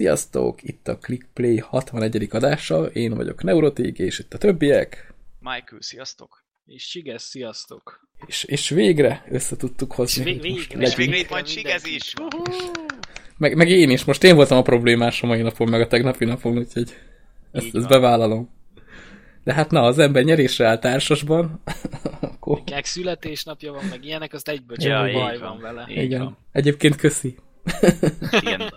Sziasztok! Itt a ClickPlay 61. adása, én vagyok Neurotik, és itt a többiek. Michael, sziasztok! És Siges, sziasztok! És, és végre össze tudtuk hozni. És, vég, végre, és végre itt van Sigez is! Meg, meg én is, most én voltam a problémás a mai napon, meg a tegnapi napon, úgyhogy ezt, ezt bevállalom. De hát na, az ember nyerésre áll társasban, akkor... Meg születésnapja van, meg ilyenek, azt egyből csak ja, baj van, van vele. Igen. Van. Egyébként köszi. Igen.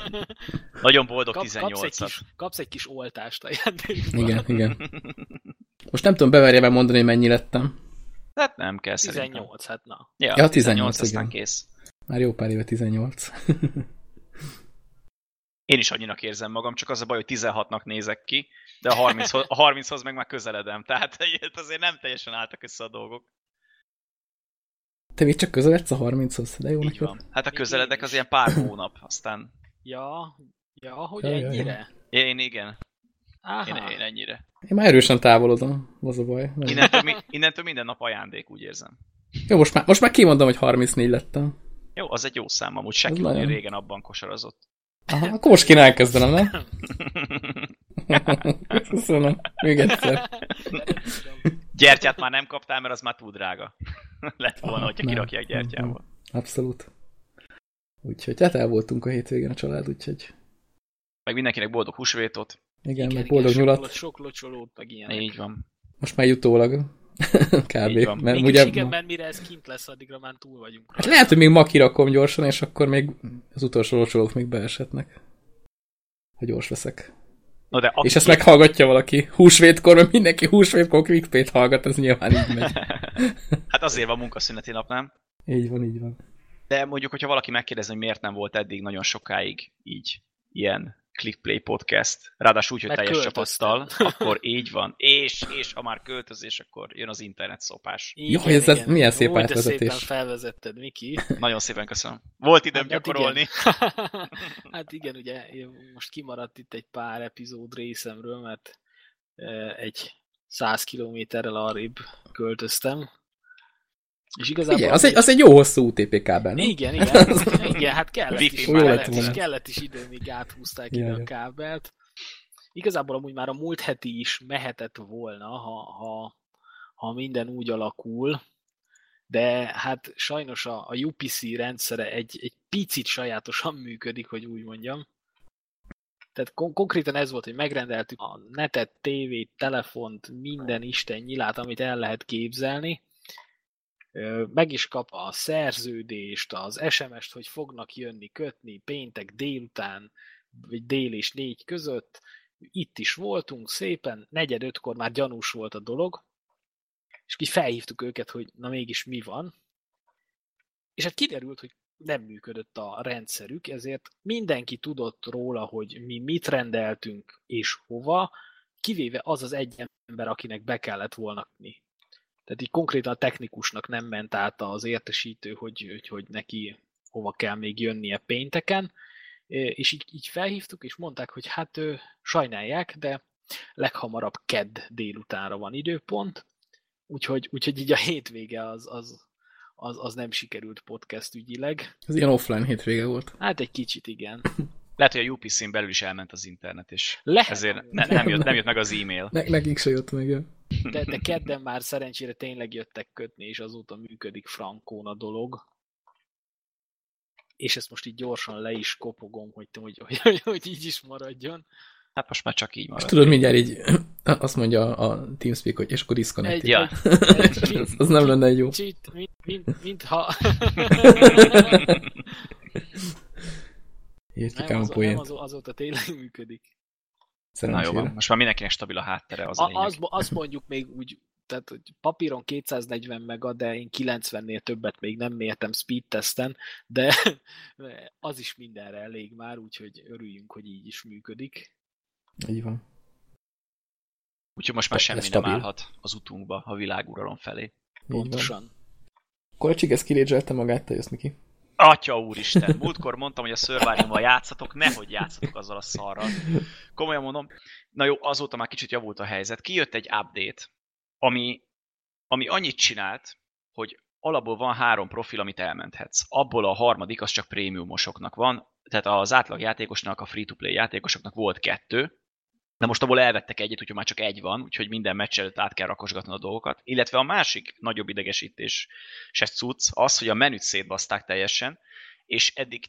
Nagyon boldog Kap, 18 kapsz egy, kis, kapsz egy kis oltást a játékban. Igen, igen. Most nem tudom, beverje mondani, mennyi lettem. Hát nem kell 18, szerintem. hát na. Ja, ja 18, 18 aztán igen. kész. Már jó pár éve 18. Én is annyinak érzem magam, csak az a baj, hogy 16-nak nézek ki, de a 30-hoz, a 30 meg már közeledem. Tehát azért nem teljesen álltak össze a dolgok. Te még csak közeledsz a 30-hoz, de jó Így van. Hát a közeledek az ilyen pár hónap, aztán... Ja, ja, hogy ja, ennyire? Ja, ja. Én igen. Én, én ennyire. Én már erősen távolodom, az a baj. Innentől, mi, innentől minden nap ajándék, úgy érzem. Jó, most már, most már kimondom, hogy 34 lettem. Jó, az egy jó szám, amúgy Shaquille nagyon... régen abban kosarazott. Aha, akkor most kéne elkezdenem, nem? Köszönöm. Még egyszer. Gyertyát már nem kaptál, mert az már túl drága. Lett volna, Aha, hogyha kirakják gyertyával. Abszolút. Úgyhogy hát el voltunk a hétvégén a család, úgyhogy... Meg mindenkinek boldog húsvétot. Igen, igen meg boldog igen, nyulat. Sok locsolót, meg ilyenek. Így van. Most már jutólag. Kb. Mert még ugye igen, mert mire ez kint lesz, addigra már túl vagyunk. Hát lehet, hogy még ma kirakom gyorsan, és akkor még az utolsó locsolók még beeshetnek. Ha gyors leszek. No de és ezt meghallgatja valaki húsvétkor, mert mindenki húsvétkor clickbait hallgat, ez nyilván így megy. hát azért van munkaszüneti nap, nem? Így van, így van. De mondjuk, hogyha valaki megkérdezi, hogy miért nem volt eddig nagyon sokáig így ilyen Clickplay podcast, ráadásul úgy, hogy teljes csapattal, akkor így van. És, és ha már költözés, akkor jön az internet szopás. Jó, ez, ez milyen szép Úgy, átvezetés. szépen felvezetted, Miki. Nagyon szépen köszönöm. Volt időm hát, gyakorolni. Igen. hát igen, ugye most kimaradt itt egy pár epizód részemről, mert egy száz kilométerrel arrébb költöztem, és igazából... Igen, az, egy, az egy jó hosszú UTP kábel, nem? Igen, igen, igen hát kellett is, kellett, is, kellett is idő, míg áthúzták ide a kábelt. Igazából amúgy már a múlt heti is mehetett volna, ha, ha, ha minden úgy alakul, de hát sajnos a, a UPC rendszere egy, egy picit sajátosan működik, hogy úgy mondjam. Tehát kon- konkrétan ez volt, hogy megrendeltük a netet, tévét, telefont, minden isten nyilát, amit el lehet képzelni, meg is kap a szerződést, az SMS-t, hogy fognak jönni kötni péntek délután, vagy dél és négy között. Itt is voltunk szépen, negyed ötkor már gyanús volt a dolog, és így felhívtuk őket, hogy na mégis mi van. És hát kiderült, hogy nem működött a rendszerük, ezért mindenki tudott róla, hogy mi mit rendeltünk és hova, kivéve az az egy ember, akinek be kellett volna tehát így konkrétan a technikusnak nem ment át az értesítő, hogy, hogy, hogy neki hova kell még jönnie pénteken, és így, így felhívtuk, és mondták, hogy hát sajnálják, de leghamarabb kedd délutánra van időpont, úgyhogy, úgyhogy így a hétvége az, az, az, az nem sikerült podcast ügyileg. Ez ilyen offline hétvége volt. Hát egy kicsit igen. Lehet, hogy a UPC-n belül is elment az internet, és Lehet. ezért ne, nem, jött, nem jött meg az e-mail. Ne, nekik se jött meg, ja. De, de kedden már szerencsére tényleg jöttek kötni, és azóta működik frankón a dolog. És ezt most így gyorsan le is kopogom, hogy, hogy, hogy, hogy, hogy így is maradjon. Hát most már csak így marad. És tudod, mindjárt így azt mondja a TeamSpeak, hogy és akkor disconnect. Egy, ja. az, az nem lenne egy jó. Cheat, mint, mint, mint ha... Értik nem, az, a nem az, azóta tényleg működik. Na jó van, most már mindenkinek stabil a háttere, az a, a az, azt mondjuk még úgy, tehát hogy papíron 240 mega, de én 90-nél többet még nem mértem speed testen, de az is mindenre elég már, úgyhogy örüljünk, hogy így is működik. Így van. Úgyhogy most már semmi nem stabil. állhat az utunkba a világuralom felé. Pontosan. Akkor a Csigesz kirédzselte magát, te jössz, Miki. Atya úristen, múltkor mondtam, hogy a Survivor-val játszatok, nehogy játszatok azzal a szarral. Komolyan mondom, na jó, azóta már kicsit javult a helyzet. Kijött egy update, ami, ami annyit csinált, hogy alapból van három profil, amit elmenthetsz. Abból a harmadik, az csak prémiumosoknak van, tehát az átlag játékosnak, a free-to-play játékosoknak volt kettő, de most abból elvettek egyet, úgyhogy már csak egy van, úgyhogy minden meccs előtt át kell rakosgatni a dolgokat. Illetve a másik nagyobb idegesítés se cucc az, hogy a menüt szétbaszták teljesen, és eddig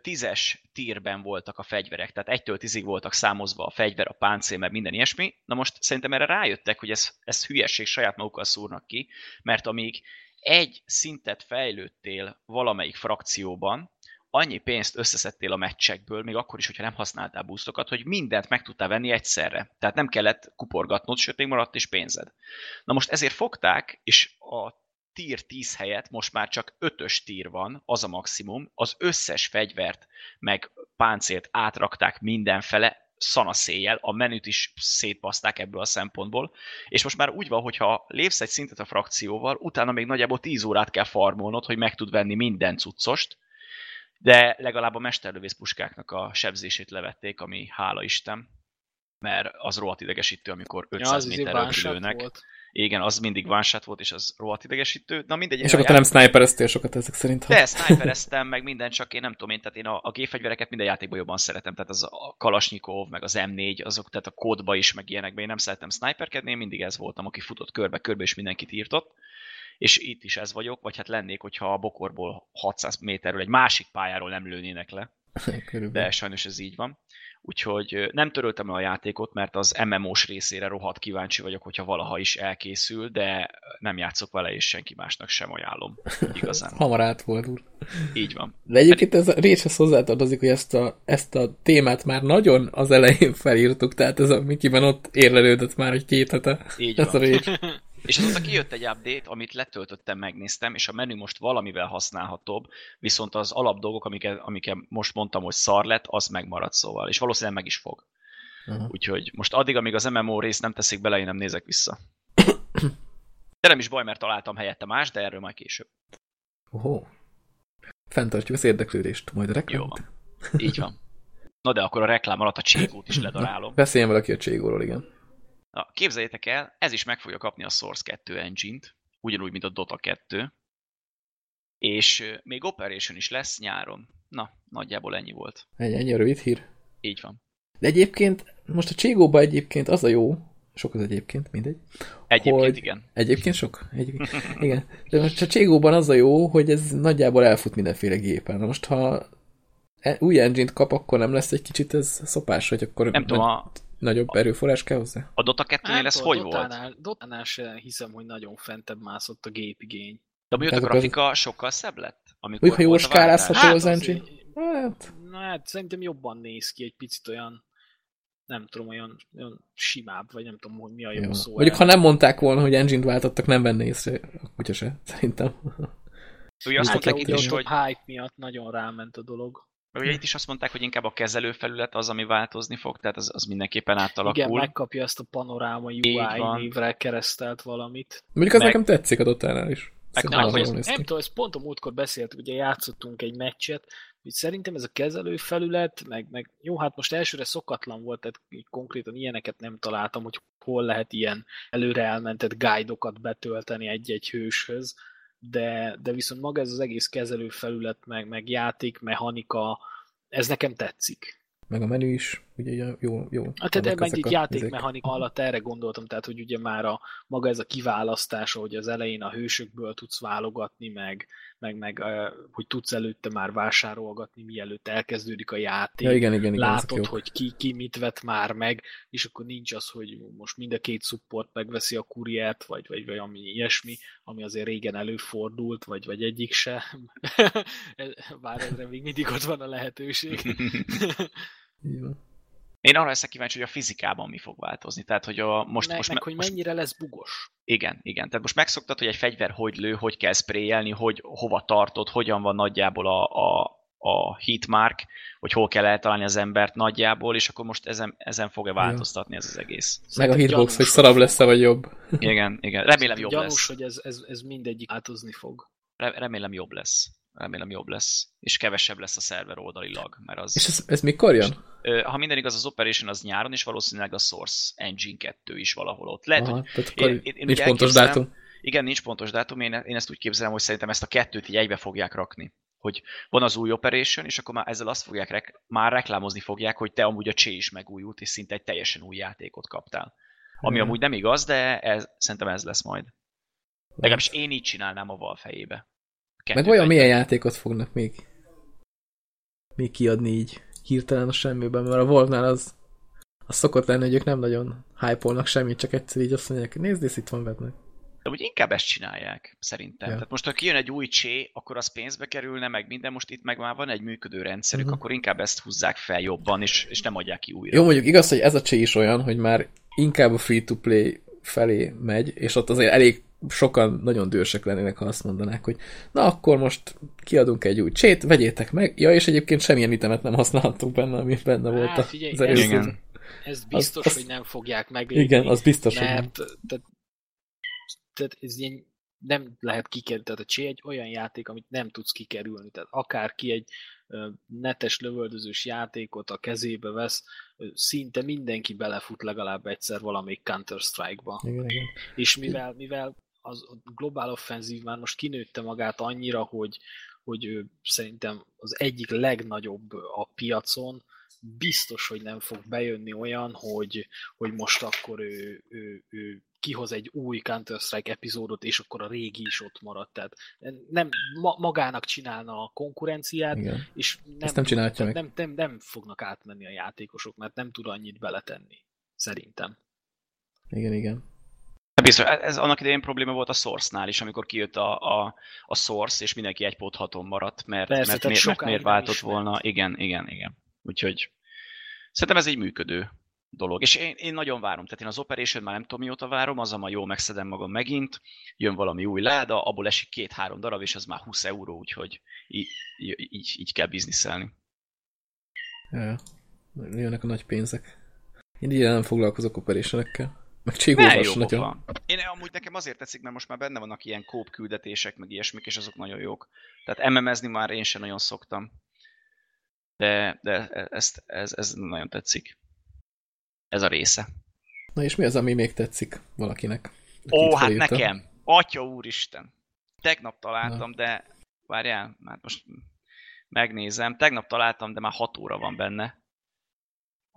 tízes tírben voltak a fegyverek, tehát egytől tízig voltak számozva a fegyver, a páncél, meg minden ilyesmi. Na most szerintem erre rájöttek, hogy ez, ez hülyeség, saját magukkal szúrnak ki, mert amíg egy szintet fejlődtél valamelyik frakcióban, annyi pénzt összeszedtél a meccsekből, még akkor is, hogyha nem használtál boostokat, hogy mindent meg tudtál venni egyszerre. Tehát nem kellett kuporgatnod, sőt, még maradt is pénzed. Na most ezért fogták, és a tier 10 helyett most már csak 5-ös tier van, az a maximum, az összes fegyvert meg páncélt átrakták mindenfele, szanaszéjjel, a menüt is szétbaszták ebből a szempontból, és most már úgy van, hogyha lépsz egy szintet a frakcióval, utána még nagyjából 10 órát kell farmolnod, hogy meg tud venni minden cuccost, de legalább a mesterlövész puskáknak a sebzését levették, ami hála Isten, mert az rohadt idegesítő, amikor 500 ja, méterről lőnek. Volt. Igen, az mindig vánsát volt, és az rohadt idegesítő. Na mindegy. És akkor te nem snipereztél sokat ezek szerint? De snipereztem, meg minden, csak én nem tudom én, tehát én a, a gépfegyvereket minden játékban jobban szeretem, tehát az a Kalasnyikov, meg az M4, azok, tehát a kódba is, meg ilyenekben én nem szeretem sniperkedni, én mindig ez voltam, aki futott körbe-körbe, és mindenkit írtott és itt is ez vagyok, vagy hát lennék, hogyha a bokorból 600 méterről egy másik pályáról nem lőnének le. De sajnos ez így van. Úgyhogy nem töröltem el a játékot, mert az MMO-s részére rohadt kíváncsi vagyok, hogyha valaha is elkészül, de nem játszok vele, és senki másnak sem ajánlom. Igazán. Hamar át volt úr. Így van. De egyébként ez a rész hozzátartozik, hogy ezt a, ezt a témát már nagyon az elején felírtuk, tehát ez a Mikiben ott érlelődött már egy két hete. Így ez van. A És azóta kijött egy update, amit letöltöttem, megnéztem, és a menü most valamivel használhatóbb, viszont az alap dolgok, amiket, amiket most mondtam, hogy szar lett, az megmarad szóval, és valószínűleg meg is fog. Uh-huh. Úgyhogy most addig, amíg az MMO részt nem teszik bele, én nem nézek vissza. De nem is baj, mert találtam helyette más, de erről majd később. Ohó. Fentartjuk az érdeklődést, majd a reklám. Jó van. Így van. Na de akkor a reklám alatt a cségót is ledarálom. Beszéljen valaki a cségóról, igen. Na, képzeljétek el, ez is meg fogja kapni a Source 2 engine-t, ugyanúgy, mint a Dota 2, és még Operation is lesz nyáron. Na, nagyjából ennyi volt. Ennyi, ennyi a rövid hír? Így van. De egyébként, most a Cségóban egyébként az a jó, sok az egyébként, mindegy. Egyébként hogy... igen. Egyébként sok? Egyébként. igen. De most a Cségóban az a jó, hogy ez nagyjából elfut mindenféle gépen. Na most ha e- új engine kap, akkor nem lesz egy kicsit ez szopás, hogy akkor... Nem tudom, a, Nagyobb erőforrás kell hozzá? A Dota 2-nél ez hogy Dotánál, volt? Dotánál se hiszem, hogy nagyon fentebb mászott a gépigény. De mondjuk a grafika az... sokkal szebb lett? Amikor Úgy, ha jól skálázható hát, az engine? Hát... Na, hát szerintem jobban néz ki, egy picit olyan nem tudom, olyan, olyan simább, vagy nem tudom, hogy mi a jó, jó. szó. Mondjuk, ha nem mondták volna, hogy engine-t váltottak, nem venné észre a kutya se, szerintem. Ugye azt hát mondták itt is, hogy... hype miatt nagyon ráment a dolog. Ugye itt is azt mondták, hogy inkább a kezelőfelület az, ami változni fog, tehát az, az mindenképpen átalakul. Igen, megkapja ezt a panoráma UI névre keresztelt valamit. Mondjuk az Meg... nekem tetszik a Dotánál is. Meg, nem, hogy ez, nem tudom, ezt pont a múltkor beszéltük, ugye játszottunk egy meccset, hogy szerintem ez a kezelőfelület, meg, meg jó, hát most elsőre szokatlan volt, tehát így konkrétan ilyeneket nem találtam, hogy hol lehet ilyen előre elmentett guide-okat betölteni egy-egy hőshöz, de, de viszont maga ez az egész kezelőfelület, meg, meg játék, mechanika, ez nekem tetszik. Meg a menü is, ugye jó, jó. Hát tehát meg egy játékmechanika alatt erre gondoltam, tehát hogy ugye már a maga ez a kiválasztás, hogy az elején a hősökből tudsz válogatni, meg, meg, meg hogy tudsz előtte már vásárolgatni, mielőtt elkezdődik a játék. Ja, igen, igen, igen, Látod, hogy ki, ki mit vett már meg, és akkor nincs az, hogy most mind a két support megveszi a kuriert, vagy, vagy, vagy ami ilyesmi, ami azért régen előfordult, vagy, vagy egyik se. Bár ezre még mindig ott van a lehetőség. Én arra leszek kíváncsi, hogy a fizikában mi fog változni. Tehát, hogy a, most, meg, most, meg, hogy most, mennyire lesz bugos. Igen, igen. Tehát most megszoktad, hogy egy fegyver hogy lő, hogy kell sprayelni, hogy hova tartod, hogyan van nagyjából a, a, a hitmark, hogy hol kell eltalálni az embert nagyjából, és akkor most ezen, ezen fog-e változtatni ez az egész. Meg a hitbox, hogy szarabb lesz-e, vagy jobb. Igen, igen. Remélem jobb gyanús, lesz. hogy ez, ez, ez mindegyik változni fog. Remélem jobb lesz remélem jobb lesz, és kevesebb lesz a szerver oldali lag, mert az... És ez, ez mikor jön? És, ha minden igaz, az Operation az nyáron, és valószínűleg a Source Engine 2 is valahol ott. Lehet, Aha, hogy tehát én, én, én nincs pontos dátum. Igen, nincs pontos dátum, én, én ezt úgy képzelem, hogy szerintem ezt a kettőt így egybe fogják rakni. hogy van az új Operation, és akkor már ezzel azt fogják, rek- már reklámozni fogják, hogy te amúgy a Csé is megújult, és szinte egy teljesen új játékot kaptál. Ami hmm. amúgy nem igaz, de ez, szerintem ez lesz majd. Legalábbis én így csinálnám a val fejébe. Meg olyan milyen játékot fognak még, még kiadni így hirtelen a semmiben, mert a Valve-nál az, az szokott lenni, hogy ők nem nagyon hype semmit, csak egyszer így azt mondják, nézd, ez itt van Batman. De úgy inkább ezt csinálják, szerintem. Ja. Tehát most, ha kijön egy új csé, akkor az pénzbe kerülne, meg minden, most itt meg már van egy működő rendszerük, uh-huh. akkor inkább ezt húzzák fel jobban, és, és nem adják ki újra. Jó, mondjuk igaz, hogy ez a csé is olyan, hogy már inkább a free-to-play felé megy, és ott azért elég sokan nagyon dősek lennének, ha azt mondanák, hogy na akkor most kiadunk egy új csét, vegyétek meg. Ja, és egyébként semmilyen itemet nem használhatunk benne, ami benne volt hát, figyelj, az ez, igen. ez biztos, az, hogy nem fogják meglépni. Igen, az biztos, mert, hogy nem. Tehát, tehát ez ilyen nem lehet kikerülni, tehát a Csé egy olyan játék, amit nem tudsz kikerülni, tehát akárki egy netes lövöldözős játékot a kezébe vesz, szinte mindenki belefut legalább egyszer valamelyik Counter-Strike-ba. Igen, igen. És mivel, mivel az a globál offenzív már most kinőtte magát annyira, hogy, hogy ő szerintem az egyik legnagyobb a piacon, biztos, hogy nem fog bejönni olyan, hogy, hogy most akkor ő, ő, ő kihoz egy új Counter-Strike epizódot, és akkor a régi is ott maradt. Tehát nem ma, magának csinálna a konkurenciát, Igen. és nem, nem, csinálja meg. Nem, nem, nem fognak átmenni a játékosok, mert nem tud annyit beletenni. Szerintem. Igen, igen. Biztos, ez annak idején probléma volt a Source-nál is, amikor kijött a, a, a Source, és mindenki egy póthaton maradt, mert, Persze, mert, miért, mert miért váltott volna. Igen, igen, igen. Úgyhogy szerintem ez egy működő dolog. És én, én nagyon várom, tehát én az Operation már nem tudom mióta várom, az a jól megszedem magam megint, jön valami új láda, abból esik két-három darab, és az már 20 euró, úgyhogy így, így, így kell bizniszelni. Ja, jönnek a nagy pénzek. Én így nem foglalkozok operationekkel. Meg csigózás nagyon. Van. Én amúgy nekem azért tetszik, mert most már benne vannak ilyen kóp küldetések, meg ilyesmik, és azok nagyon jók. Tehát MMS-ni már én sem nagyon szoktam. De, de ezt, ez, ez nagyon tetszik. Ez a része. Na és mi az, ami még tetszik valakinek? Ó, hát felírta? nekem! Atya úristen! Tegnap találtam, Na. de várjál, már most megnézem. Tegnap találtam, de már 6 óra van benne.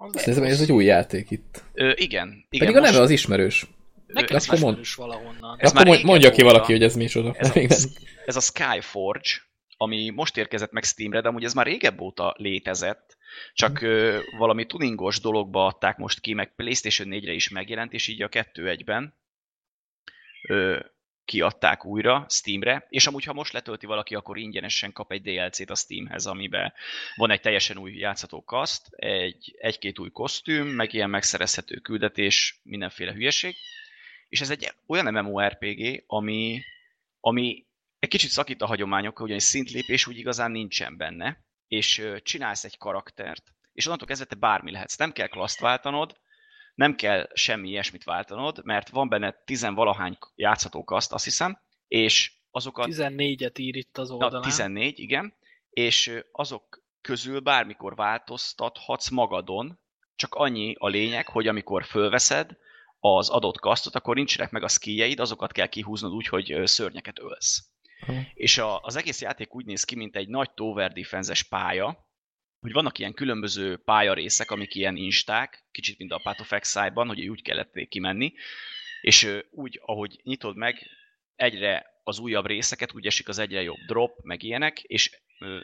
Szerintem ez egy új játék itt. Ö, igen, igen. Pedig a neve az ismerős. Nekem ez ismerős mond... valahonnan. Ez akkor mondja mondja ki valaki, hogy ez micsoda. Ez a, ez a Skyforge, ami most érkezett meg Steamre, de amúgy ez már régebb óta létezett, csak hmm. ö, valami tuningos dologba adták most ki, meg PlayStation 4-re is megjelent, és így a 2-1-ben kiadták újra Steamre, és amúgy, ha most letölti valaki, akkor ingyenesen kap egy DLC-t a Steamhez, amiben van egy teljesen új játszható kaszt, egy, egy-két új kosztüm, meg ilyen megszerezhető küldetés, mindenféle hülyeség, és ez egy olyan MMORPG, ami, ami egy kicsit szakít a hagyományokkal, ugyanis szintlépés úgy igazán nincsen benne, és csinálsz egy karaktert, és onnantól kezdve te bármi lehetsz. Nem kell klaszt váltanod, nem kell semmi ilyesmit váltanod, mert van benne tizenvalahány játszható kaszt, azt hiszem, és azokat... 14-et ír itt az oldalán. Na, 14, igen, és azok közül bármikor változtathatsz magadon, csak annyi a lényeg, hogy amikor fölveszed az adott kasztot, akkor nincsenek meg a skilljeid, azokat kell kihúznod úgy, hogy szörnyeket ölsz. Hmm. És a, az egész játék úgy néz ki, mint egy nagy tower defense pálya, hogy vannak ilyen különböző pályarészek, amik ilyen insták, kicsit mint a Path of Exile-ban, hogy úgy kellett kimenni, és úgy, ahogy nyitod meg, egyre az újabb részeket, úgy esik az egyre jobb drop, meg ilyenek, és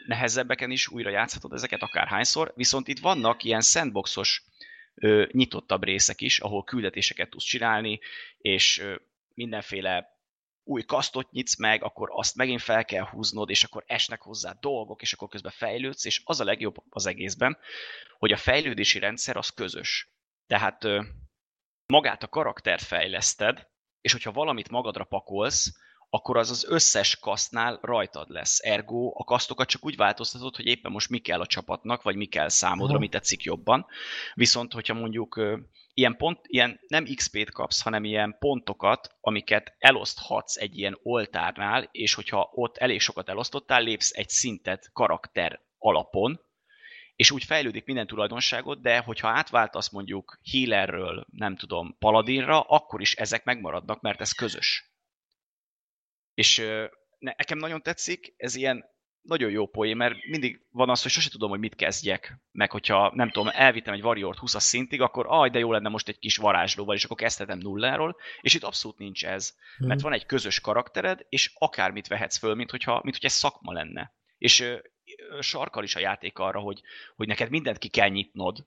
nehezebbeken is újra játszhatod ezeket akárhányszor, viszont itt vannak ilyen sandboxos nyitottabb részek is, ahol küldetéseket tudsz csinálni, és mindenféle új kasztot nyitsz meg, akkor azt megint fel kell húznod, és akkor esnek hozzá dolgok, és akkor közben fejlődsz, és az a legjobb az egészben, hogy a fejlődési rendszer az közös. Tehát magát a karaktert fejleszted, és hogyha valamit magadra pakolsz, akkor az az összes kasztnál rajtad lesz. Ergo a kasztokat csak úgy változtatod, hogy éppen most mi kell a csapatnak, vagy mi kell számodra, mi tetszik jobban. Viszont, hogyha mondjuk ilyen, pont, ilyen nem XP-t kapsz, hanem ilyen pontokat, amiket eloszthatsz egy ilyen oltárnál, és hogyha ott elég sokat elosztottál, lépsz egy szintet karakter alapon, és úgy fejlődik minden tulajdonságot, de hogyha átváltasz mondjuk healerről, nem tudom, paladinra, akkor is ezek megmaradnak, mert ez közös. És nekem nagyon tetszik, ez ilyen nagyon jó poén, mert mindig van az, hogy sose tudom, hogy mit kezdjek. Meg hogyha, nem tudom, elvittem egy Warrior 20 szintig, akkor aj, de jó lenne most egy kis varázslóval, és akkor kezdhetem nulláról, és itt abszolút nincs ez. Hmm. Mert van egy közös karaktered, és akármit vehetsz föl, mint hogyha, mint hogyha egy szakma lenne. És sarkal is a játék arra, hogy, hogy neked mindent ki kell nyitnod,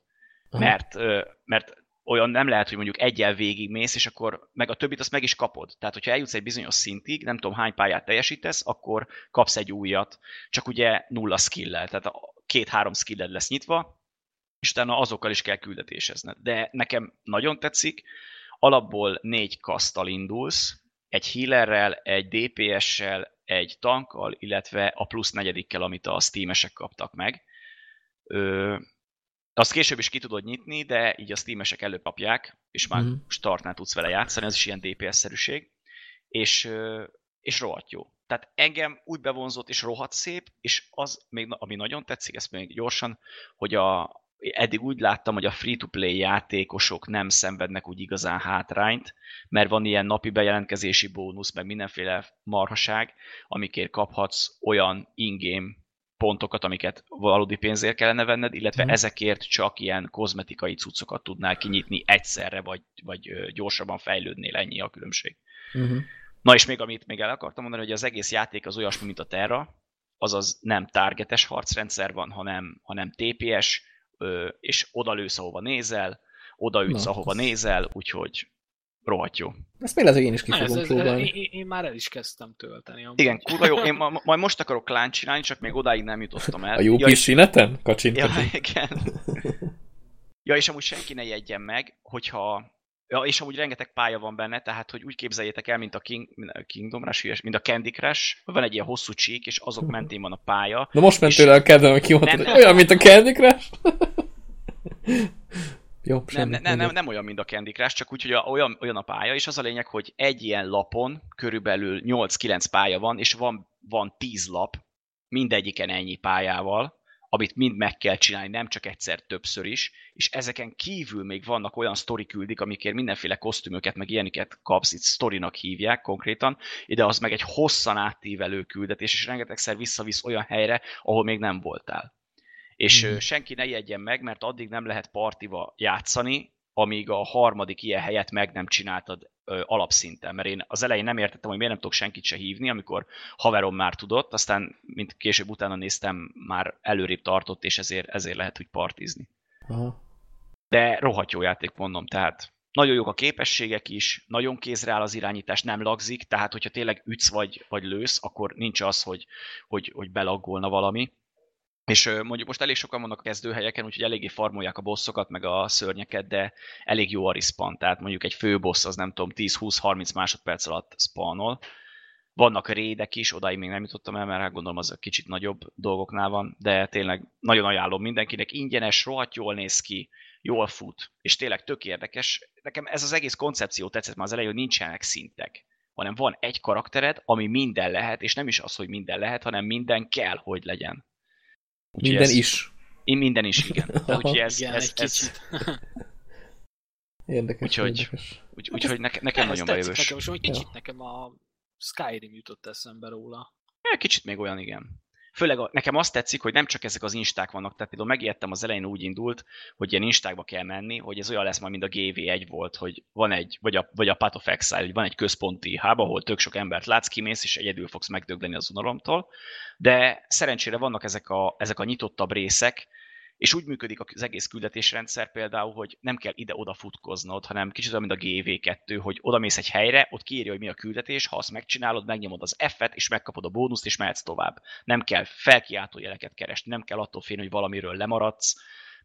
mert, mert olyan nem lehet, hogy mondjuk egyel végigmész, és akkor meg a többit azt meg is kapod. Tehát, hogyha eljutsz egy bizonyos szintig, nem tudom hány pályát teljesítesz, akkor kapsz egy újat, csak ugye nulla skill-lel, tehát két-három skilled lesz nyitva, és utána azokkal is kell küldetésezned. De nekem nagyon tetszik, alapból négy kasztal indulsz, egy healerrel, egy DPS-sel, egy tankkal, illetve a plusz negyedikkel, amit a Steamesek kaptak meg. Ö, azt később is ki tudod nyitni, de így a Steamesek előkapják, és már mm. startnál tudsz vele játszani, ez is ilyen DPS-szerűség, és, és rohadt jó. Tehát engem úgy bevonzott, és rohadt szép, és az, még, ami nagyon tetszik, ezt még gyorsan, hogy a, eddig úgy láttam, hogy a free-to-play játékosok nem szenvednek úgy igazán hátrányt, mert van ilyen napi bejelentkezési bónusz, meg mindenféle marhaság, amikért kaphatsz olyan in-game pontokat, amiket valódi pénzért kellene venned, illetve mm. ezekért csak ilyen kozmetikai cuccokat tudnál kinyitni egyszerre, vagy, vagy gyorsabban fejlődnél, ennyi a különbség. Mm-hmm. Na és még amit még el akartam mondani, hogy az egész játék az olyasmi, mint a Terra, azaz nem targetes harcrendszer van, hanem, hanem TPS, és odalősz, ahova nézel, odaütsz, ahova nézel, úgyhogy rohadt jó. Ezt még lehet, hogy én is ki fogom ez, próbálni. Én, én, már el is kezdtem tölteni. Amúgy. Igen, kurva jó. Én ma, majd most akarok klánt csinálni, csak még odáig nem jutottam el. A jó ja, kis sineten? Ja, igen. ja, és amúgy senki ne jegyen meg, hogyha Ja, és amúgy rengeteg pálya van benne, tehát hogy úgy képzeljétek el, mint a King, Kingdom Rush, mint a Candy Crush, van egy ilyen hosszú csík, és azok mentén van a pálya. Na most mentél el a kedvem, hogy kimondtad, hogy olyan, mint a Candy Crush? Jó, nem, nem, nem, nem, nem olyan, mint a Candy Crush, csak úgy, hogy olyan, olyan a pálya, és az a lényeg, hogy egy ilyen lapon körülbelül 8-9 pálya van, és van, van 10 lap, mindegyiken ennyi pályával, amit mind meg kell csinálni, nem csak egyszer, többször is, és ezeken kívül még vannak olyan sztori küldik, amikért mindenféle kosztümöket, meg ilyeniket kapsz, itt sztorinak hívják konkrétan, ide az meg egy hosszan átívelő küldetés, és rengetegszer visszavisz olyan helyre, ahol még nem voltál. És mm. senki ne jegyen meg, mert addig nem lehet partiba játszani, amíg a harmadik ilyen helyet meg nem csináltad ö, alapszinten. Mert én az elején nem értettem, hogy miért nem tudok senkit se hívni, amikor haverom már tudott, aztán, mint később utána néztem, már előrébb tartott, és ezért, ezért lehet úgy partizni. Aha. De rohadt jó játék, mondom, tehát nagyon jók a képességek is, nagyon kézre áll az irányítás, nem lagzik, tehát hogyha tényleg ütsz vagy, vagy lősz, akkor nincs az, hogy, hogy, hogy belaggolna valami. És mondjuk most elég sokan vannak a kezdőhelyeken, úgyhogy eléggé farmolják a bosszokat, meg a szörnyeket, de elég jó a respawn, tehát mondjuk egy fő boss az nem tudom 10-20-30 másodperc alatt spawnol. Vannak rédek is, odáig még nem jutottam el, mert hát gondolom az a kicsit nagyobb dolgoknál van, de tényleg nagyon ajánlom mindenkinek, ingyenes, rohadt jól néz ki, jól fut, és tényleg tök érdekes. Nekem ez az egész koncepció tetszett már az elején, hogy nincsenek szintek hanem van egy karaktered, ami minden lehet, és nem is az, hogy minden lehet, hanem minden kell, hogy legyen. Úgy minden ez, is. Én minden is, igen. Úgyhogy ez, igen, ez, ez, Érdekes, úgyhogy, érdekes. Úgy, úgyhogy ne, nekem nagyon bejövős. Nekem most kicsit ja. nekem a Skyrim jutott eszembe róla. Ja, kicsit még olyan, igen. Főleg a, nekem azt tetszik, hogy nem csak ezek az insták vannak, tehát például megijedtem az elején úgy indult, hogy ilyen instákba kell menni, hogy ez olyan lesz majd, mint a GV1 volt, hogy van egy, vagy a, vagy a Path of Exile, hogy van egy központi hub, ahol tök sok embert látsz, kimész, és egyedül fogsz megdögleni az unalomtól, de szerencsére vannak ezek a, ezek a nyitottabb részek, és úgy működik az egész küldetésrendszer például, hogy nem kell ide-oda futkoznod, hanem kicsit olyan, mint a GV2, hogy oda mész egy helyre, ott kiírja, hogy mi a küldetés, ha azt megcsinálod, megnyomod az F-et, és megkapod a bónuszt, és mehetsz tovább. Nem kell felkiáltó jeleket keresni, nem kell attól félni, hogy valamiről lemaradsz,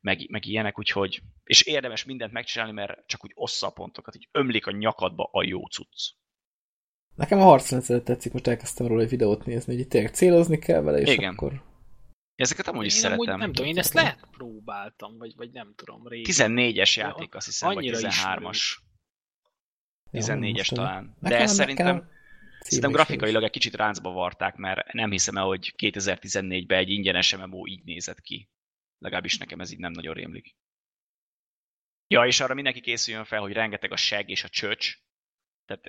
meg, meg ilyenek, úgyhogy, és érdemes mindent megcsinálni, mert csak úgy ossza a pontokat, így ömlik a nyakadba a jó cucc. Nekem a harcrendszer tetszik, most elkezdtem róla egy videót nézni, hogy itt tényleg célozni kell vele, és Igen. akkor Ezeket amúgy is én szeretem. Amúgy, nem tudom, én ezt lehet próbáltam, vagy, vagy nem tudom. Régen. 14-es játék, azt hiszem, vagy 13-as. 14-es talán. De ezt szerintem, szerintem grafikailag egy kicsit ráncba varták, mert nem hiszem el, hogy 2014-ben egy ingyenes MMO így nézett ki. Legalábbis nekem ez így nem nagyon rémlik. Ja, és arra mindenki készüljön fel, hogy rengeteg a seg és a csöcs, tehát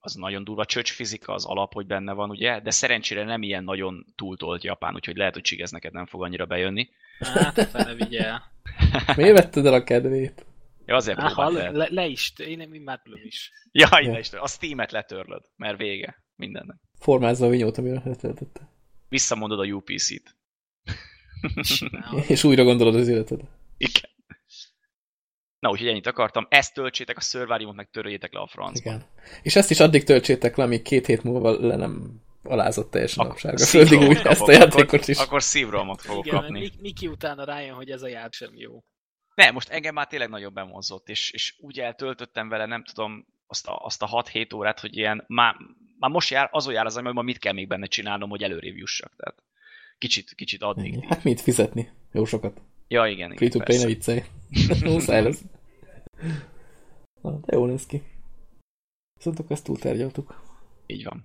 az nagyon durva csöcs fizika az alap, hogy benne van, ugye? De szerencsére nem ilyen nagyon túltolt Japán, úgyhogy lehet, hogy Csigez neked nem fog annyira bejönni. Hát, fene vigye Miért vetted el a kedvét? Ja, azért Á, ha, le, le, le, is, én nem imádlom is. Ja, ja. le is. A Steam-et letörlöd, mert vége mindennek. Formázza a vinyót, amire letöltötte. Visszamondod a UPC-t. És újra gondolod az életed. Igen. Na, úgyhogy ennyit akartam. Ezt töltsétek a szörváriumot, meg töröljétek le a francba. Igen. És ezt is addig töltsétek le, amíg két hét múlva le nem alázott teljesen a sárga földig úgy ezt a játékot is. Akkor szívrohamot fogok Igen, kapni. Miki utána rájön, hogy ez a játék sem jó. Ne, most engem már tényleg nagyon bemozott, és, és úgy eltöltöttem vele, nem tudom, azt a, azt a 6-7 órát, hogy ilyen, már, már most jár, azon jár az, hogy ma mit kell még benne csinálnom, hogy előrébb jussak. Tehát kicsit, kicsit addig. Hát mit fizetni? Jó sokat. Ja, igen. Free to play, ne viccelj. Muszáj lesz. Na, de jó néz ki. Viszont akkor ezt túltárgyaltuk. Így van.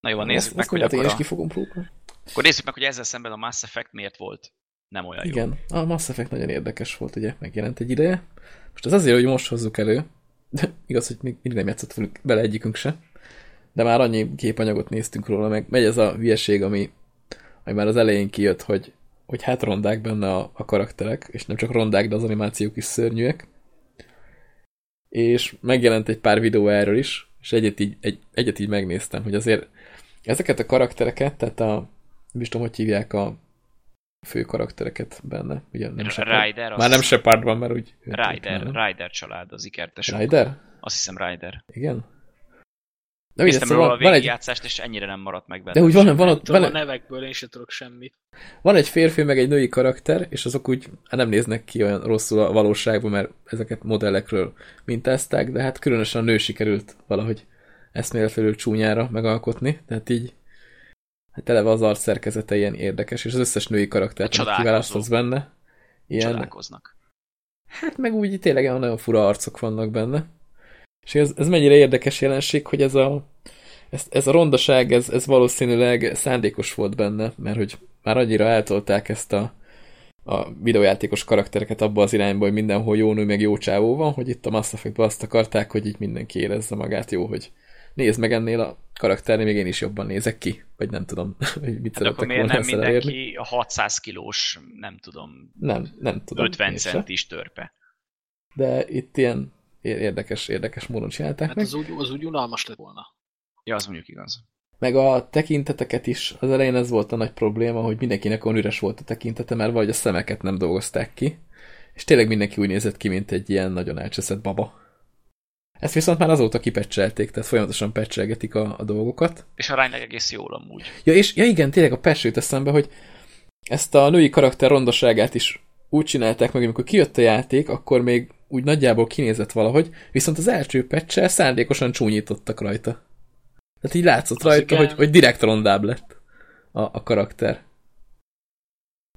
Na jó, nézzük ezt, meg, ezt hogy akkor a... ki fogom próbálni. Akkor nézzük meg, hogy ezzel szemben a Mass Effect miért volt nem olyan Igen, jó. Igen, a Mass Effect nagyon érdekes volt, ugye, megjelent egy ideje. Most az azért, hogy most hozzuk elő, de igaz, hogy még mindig nem játszott bele egyikünk se, de már annyi képanyagot néztünk róla, meg megy ez a hülyeség, ami, ami már az elején kijött, hogy, hogy hát rondák benne a, a karakterek, és nem csak rondák, de az animációk is szörnyűek. És megjelent egy pár videó erről is, és egyet így, egy, egyet így megnéztem, hogy azért ezeket a karaktereket, tehát a, nem is tudom, hogy hívják a fő karaktereket benne. Ugye nem Rider. Már nem Shepard van, mert úgy... Rider, Rider család, az ikertesok. Rider? Azt hiszem Rider. Igen? De Néztem szóval róla a végigjátszást, egy... és ennyire nem maradt meg benne. De úgy van, van ott... Van, a nevekből én sem tudok semmit. Van egy férfi, meg egy női karakter, és azok úgy hát nem néznek ki olyan rosszul a valóságban, mert ezeket modellekről mintázták, de hát különösen a nő sikerült valahogy eszméletlenül csúnyára megalkotni, tehát így hát eleve az arc szerkezete ilyen érdekes, és az összes női karaktert, amit kiválasztasz benne. Ilyen, Csodálkoznak. Hát meg úgy tényleg nagyon fura arcok vannak benne. És ez, ez mennyire érdekes jelenség, hogy ez a, ez, ez a rondaság, ez, ez valószínűleg szándékos volt benne, mert hogy már annyira eltolták ezt a, a videójátékos karaktereket abba az irányba, hogy mindenhol jó nő, meg jó csávó van, hogy itt a Mass Effect-ben azt akarták, hogy így mindenki érezze magát jó, hogy nézd meg ennél a karakternél, még én is jobban nézek ki, vagy nem tudom, hogy mit hát akkor miért nem mindenki elérni. a 600 kilós, nem tudom, nem, nem tudom 50 centis törpe. De itt ilyen érdekes, érdekes módon csinálták hát meg. Az úgy, az úgy unalmas lett volna. Ja, az mondjuk igaz. Meg a tekinteteket is, az elején ez volt a nagy probléma, hogy mindenkinek olyan üres volt a tekintete, mert vagy a szemeket nem dolgozták ki, és tényleg mindenki úgy nézett ki, mint egy ilyen nagyon elcseszett baba. Ezt viszont már azóta kipecselték, tehát folyamatosan pecselgetik a, a dolgokat. És a Ryan egész jól amúgy. Ja, és ja igen, tényleg a patch eszembe, hogy ezt a női karakter rondaságát is úgy csinálták meg, amikor kijött a játék, akkor még úgy nagyjából kinézett valahogy, viszont az első patch szándékosan csúnyítottak rajta. Tehát így látszott rajta, hogy, hogy direkt rondább lett a, a karakter.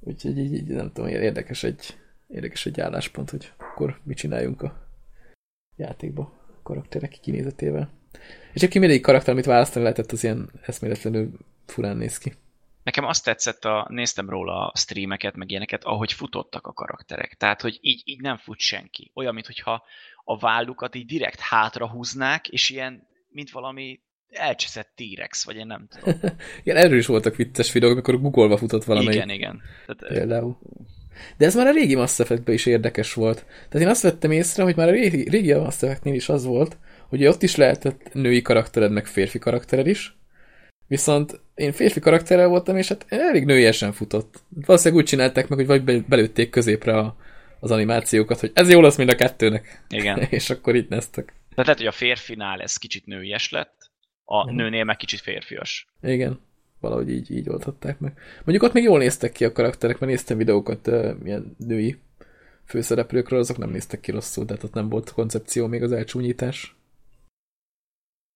Úgyhogy így, így, nem tudom, érdekes egy, érdekes egy álláspont, hogy akkor mit csináljunk a játékba karakterek kinézetével. És egyébként mindegyik karakter, amit választani lehetett, az ilyen eszméletlenül furán néz ki. Nekem azt tetszett, a, néztem róla a streameket, meg ilyeneket, ahogy futottak a karakterek. Tehát, hogy így, így nem fut senki. Olyan, mintha a vállukat így direkt hátra húznák, és ilyen, mint valami elcseszett T-rex, vagy én nem tudom. igen, erről is voltak vicces videók, amikor googolva futott valamelyik. Igen, igen. Tehát, Például. De ez már a régi Mass effect is érdekes volt. Tehát én azt vettem észre, hogy már a régi, régi Mass Effect-nél is az volt, hogy ott is lehetett női karaktered, meg férfi karaktered is, viszont én férfi karakterrel voltam, és hát elég nőiesen futott. Valószínűleg úgy csinálták meg, hogy vagy belőtték középre a, az animációkat, hogy ez jó lesz mind a kettőnek. Igen. és akkor itt neztek. Tehát lehet, hogy a férfinál ez kicsit nőies lett, a mm. nőnél meg kicsit férfias. Igen valahogy így, így oldhatták meg. Mondjuk ott még jól néztek ki a karakterek, mert néztem videókat uh, ilyen női főszereplőkről, azok nem néztek ki rosszul, de hát ott nem volt koncepció még az elcsúnyítás.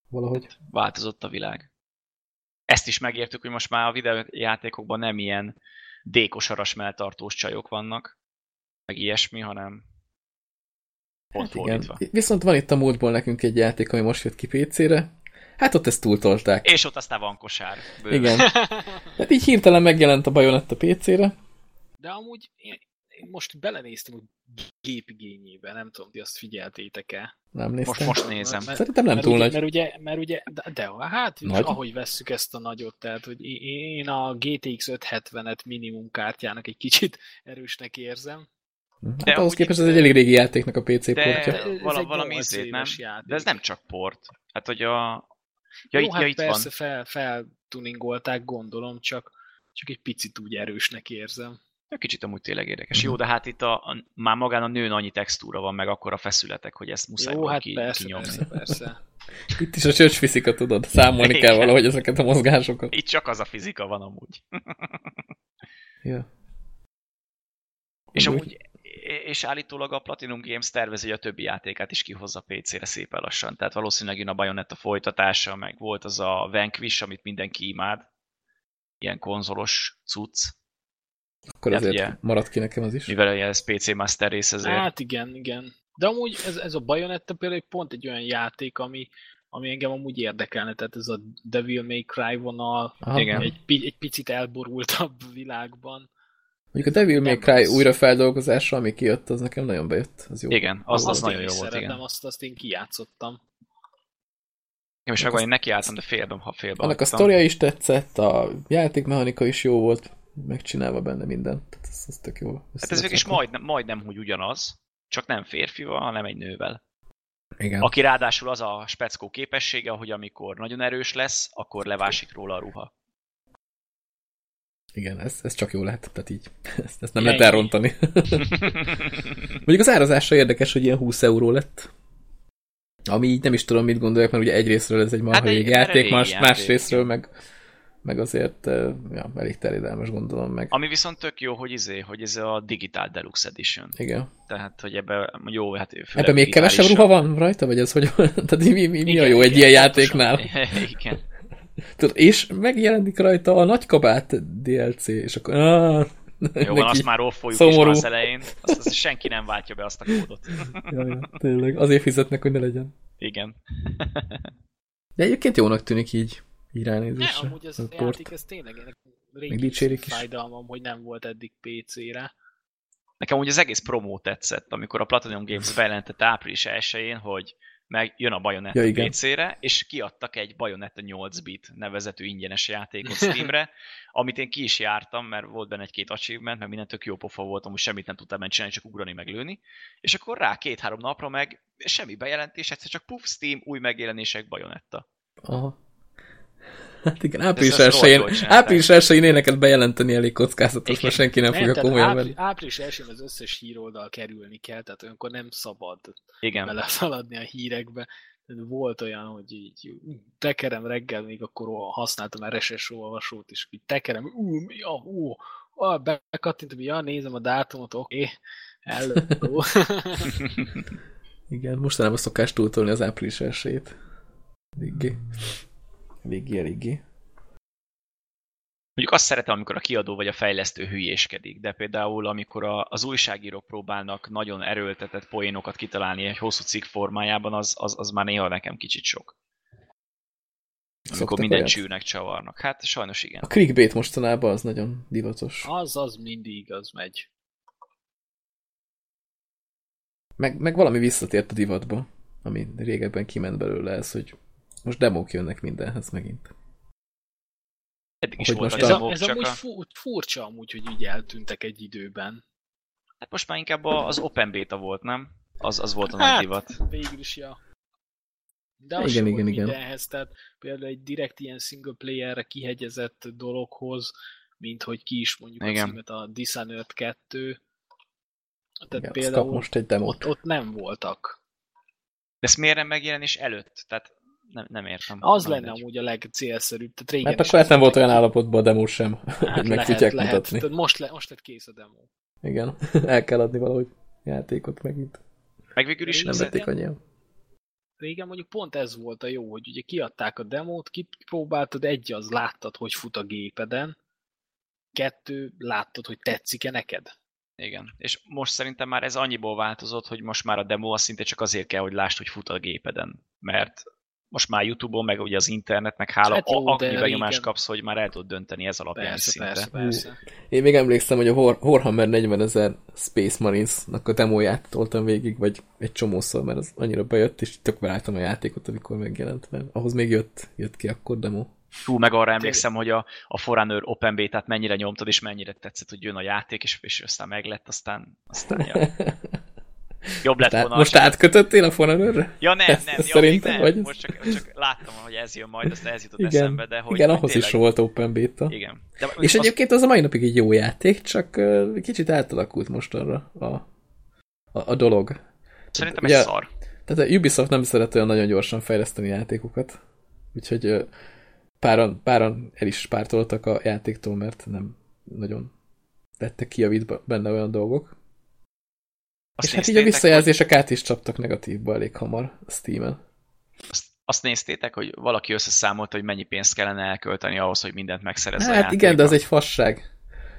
Valahogy. Változott a világ. Ezt is megértük, hogy most már a videójátékokban nem ilyen dékosaras melltartós csajok vannak, meg ilyesmi, hanem hát igen. Viszont van itt a múltból nekünk egy játék, ami most jött ki PC-re, Hát ott ezt túltolták. És ott aztán van kosár. Bőven. Igen. Hát így hirtelen megjelent a Bayonetta PC-re. De amúgy én, én most belenéztem, hogy gépigényében. Nem tudom, ti azt figyeltétek-e? Nem néztem. Most, most nézem. Mert, Szerintem nem mert túl ugye, nagy. Mert ugye, mert ugye de, de hát Nagy? ahogy vesszük ezt a nagyot, tehát hogy én a GTX 570-et minimum kártyának egy kicsit erősnek érzem. Hát De ahhoz képest ez egy elég régi játéknak a PC De- portja. ez vala- valami ízét, nem? játék. De ez nem csak port. Hát, hogy a... Jó, Ja, itt, hát ja, itt persze van. fel, feltuningolták, gondolom, csak, csak egy picit úgy erősnek érzem. Kicsit amúgy tényleg érdekes. Mhm. Jó, de hát itt a, a, már magán a nőn annyi textúra van, meg akkor a feszületek, hogy ezt muszáj Jó, hát ki, persze, kinyomni. persze, persze. Itt is a csöcsfizika, tudod, számolni kell Igen. valahogy ezeket a mozgásokat. Itt csak az a fizika van amúgy. Ja. És Amúgy- amúgy, és állítólag a Platinum Games tervezi, hogy a többi játékát is kihozza PC-re szépen lassan. Tehát valószínűleg jön a Bayonetta folytatása, meg volt az a Vanquish, amit mindenki imád. Ilyen konzolos cucc. Akkor Hát azért ugye- maradt ki nekem az is. Mivel ugye ez PC Master rész, ezért... Hát igen, igen. De amúgy ez, ez a Bayonetta például pont egy olyan játék, ami, ami engem amúgy érdekelne, tehát ez a Devil May Cry vonal, Aha. Igen. egy, egy picit elborultabb világban. Mondjuk a Devil May Cry rossz. újrafeldolgozása, ami kijött, az nekem nagyon bejött. Az jó. Igen, az, az Azt nagyon én jó volt, szeretem, igen. Azt, azt én kijátszottam. Én most megvan, én nekiálltam, de félben, ha félben Annak a sztoria is tetszett, a játékmechanika is jó volt, megcsinálva benne mindent. Tehát ez, ez tök jó. Hát ez végig is majdnem, majdnem, hogy ugyanaz, csak nem férfival, hanem egy nővel. Igen. Aki ráadásul az a speckó képessége, hogy amikor nagyon erős lesz, akkor levásik róla a ruha. Igen, ez, ez csak jó lehet, tehát így. Ezt, ezt nem Igen, lehet elrontani. Mondjuk az árazásra érdekes, hogy ilyen 20 euró lett. Ami így nem is tudom, mit gondolják, mert ugye egyrésztről ez egy marha Hát egy- játék, más, játék, másrésztről meg, meg azért eh, ja, elég terjedelmes gondolom meg. Ami viszont tök jó, hogy izé, hogy ez a Digital Deluxe Edition. Igen. Tehát, hogy ebbe jó, hát Ebben még kevesebb ruha van rajta, vagy ez hogy? Tehát mi, mi, mi a Igen, jó egy igen, ilyen pontosan. játéknál? Igen. Tudod, és megjelenik rajta a nagykabát DLC, és akkor... Ah, Jó van, azt már offoljuk is szomorú. már az elején. Azt, azt senki nem váltja be azt a kódot. Ja, ja, tényleg, azért fizetnek, hogy ne legyen. Igen. De egyébként jónak tűnik így, így Ne, ránézésre. amúgy ez a játék, ez tényleg ennek régi fájdalmam, hogy nem volt eddig PC-re. Nekem úgy az egész promó tetszett, amikor a Platinum Games bejelentette április 1-én, hogy meg jön a Bayonetta Ja. PC-re, és kiadtak egy Bayonetta 8-bit nevezetű ingyenes játékot Steamre, amit én ki is jártam, mert volt benne egy-két achievement, meg minden tök jó pofa voltam, hogy semmit nem tudtam benne csinálni, csak ugrani, meg lőni. És akkor rá két-három napra meg semmi bejelentés, egyszer csak puff, Steam, új megjelenések, Bayonetta. Aha. Hát igen, április ezt rohadt 1 jól csinálták. április 1 éneked bejelenteni elég kockázatos, Igen. mert senki nem fogja tehát komolyan venni. április elsőn az összes híroldal kerülni kell, tehát olyankor nem szabad Igen. beleszaladni a hírekbe. Volt olyan, hogy így tekerem reggel, még akkor használtam RSS olvasót, és így tekerem, ú, mi a, ú, ah, bekattintom, ja, nézem a dátumot, oké, előtt. Igen, mostanában szokás túltolni az április 1 Eléggé. Eléggé, eléggé. Mondjuk azt szeretem, amikor a kiadó vagy a fejlesztő hülyéskedik, de például amikor a, az újságírók próbálnak nagyon erőltetett poénokat kitalálni egy hosszú cikk formájában, az, az, az már néha nekem kicsit sok. Amikor Szoktak minden olyat? csűrnek csavarnak. Hát sajnos igen. A clickbait mostanában az nagyon divatos. Az, az mindig, az megy. Meg, meg valami visszatért a divatba, ami régebben kiment belőle ez, hogy most demók jönnek mindenhez megint. Eddig is hogy voltak most Ez, a- ez csak amúgy a, fu, furcsa amúgy, hogy így eltűntek egy időben. hát most már inkább az open beta volt, nem? Az, az volt a nagy Hát, divat. végül is, ja. De az Igen, igen, igen, mindenhez, tehát például egy direkt ilyen single playerre kihegyezett dologhoz, mint hogy ki is mondjuk Igen. a címet, a Dishonored 2. Tehát Igen, például most egy demót. ott, ott nem voltak. De ezt miért nem megjelenés előtt? Tehát nem, nem értem. Az Nem lenne amúgy a legcélszerűbb. Tehát régen Mert is akkor hát nem volt olyan állapotban a demó sem, Hát hogy meg tudják lehet. mutatni. Tehát most, le, most lett kész a demo. Igen, el kell adni valahogy játékot megint. Meg végül is Nem vették annyian. Régen mondjuk pont ez volt a jó, hogy ugye kiadták a demót, kipróbáltad, egy az láttad, hogy fut a gépeden, kettő, láttad, hogy tetszik-e neked. Igen. És most szerintem már ez annyiból változott, hogy most már a demo az szinte csak azért kell, hogy lásd, hogy fut a gépeden. Mert most már Youtube-on, meg ugye az internet, meg hála, hát jó, annyi benyomást kapsz, hogy már el tudod dönteni ez alapján persze, szinte. Persze, persze. Én még emlékszem, hogy a Warhammer 40 ezer Space Marines-nak a demóját toltam végig, vagy egy csomószor, mert az annyira bejött, és tök a játékot, amikor megjelent, mert ahhoz még jött, jött ki akkor demo. Hú, meg arra emlékszem, hogy a, a Forerunner Open Beta-t mennyire nyomtad, és mennyire tetszett, hogy jön a játék, és, és aztán meglett, aztán, aztán ja. Jobb lett volna. Most átkötöttél a Forerunnerre? Ja nem, nem, ja, Szerintem, nem. Vagy? most csak, csak láttam, hogy ez jön majd, azt ez jutott igen, eszembe, de hogy... Igen, ahhoz tényleg... is volt Open Beta. Igen. De és az... egyébként az a mai napig egy jó játék, csak kicsit átalakult most arra a, a, a dolog. Szerintem ez szar. Tehát a Ubisoft nem szeret olyan nagyon gyorsan fejleszteni játékokat, úgyhogy páran, páran el is pártoltak a játéktól, mert nem nagyon lettek kijavít benne olyan dolgok. Azt és hát így a visszajelzések hogy... át is csaptak negatívba elég hamar a Steam-en. Azt, azt néztétek, hogy valaki összeszámolta, hogy mennyi pénzt kellene elkölteni ahhoz, hogy mindent megszerezze Hát igen, de az egy fasság.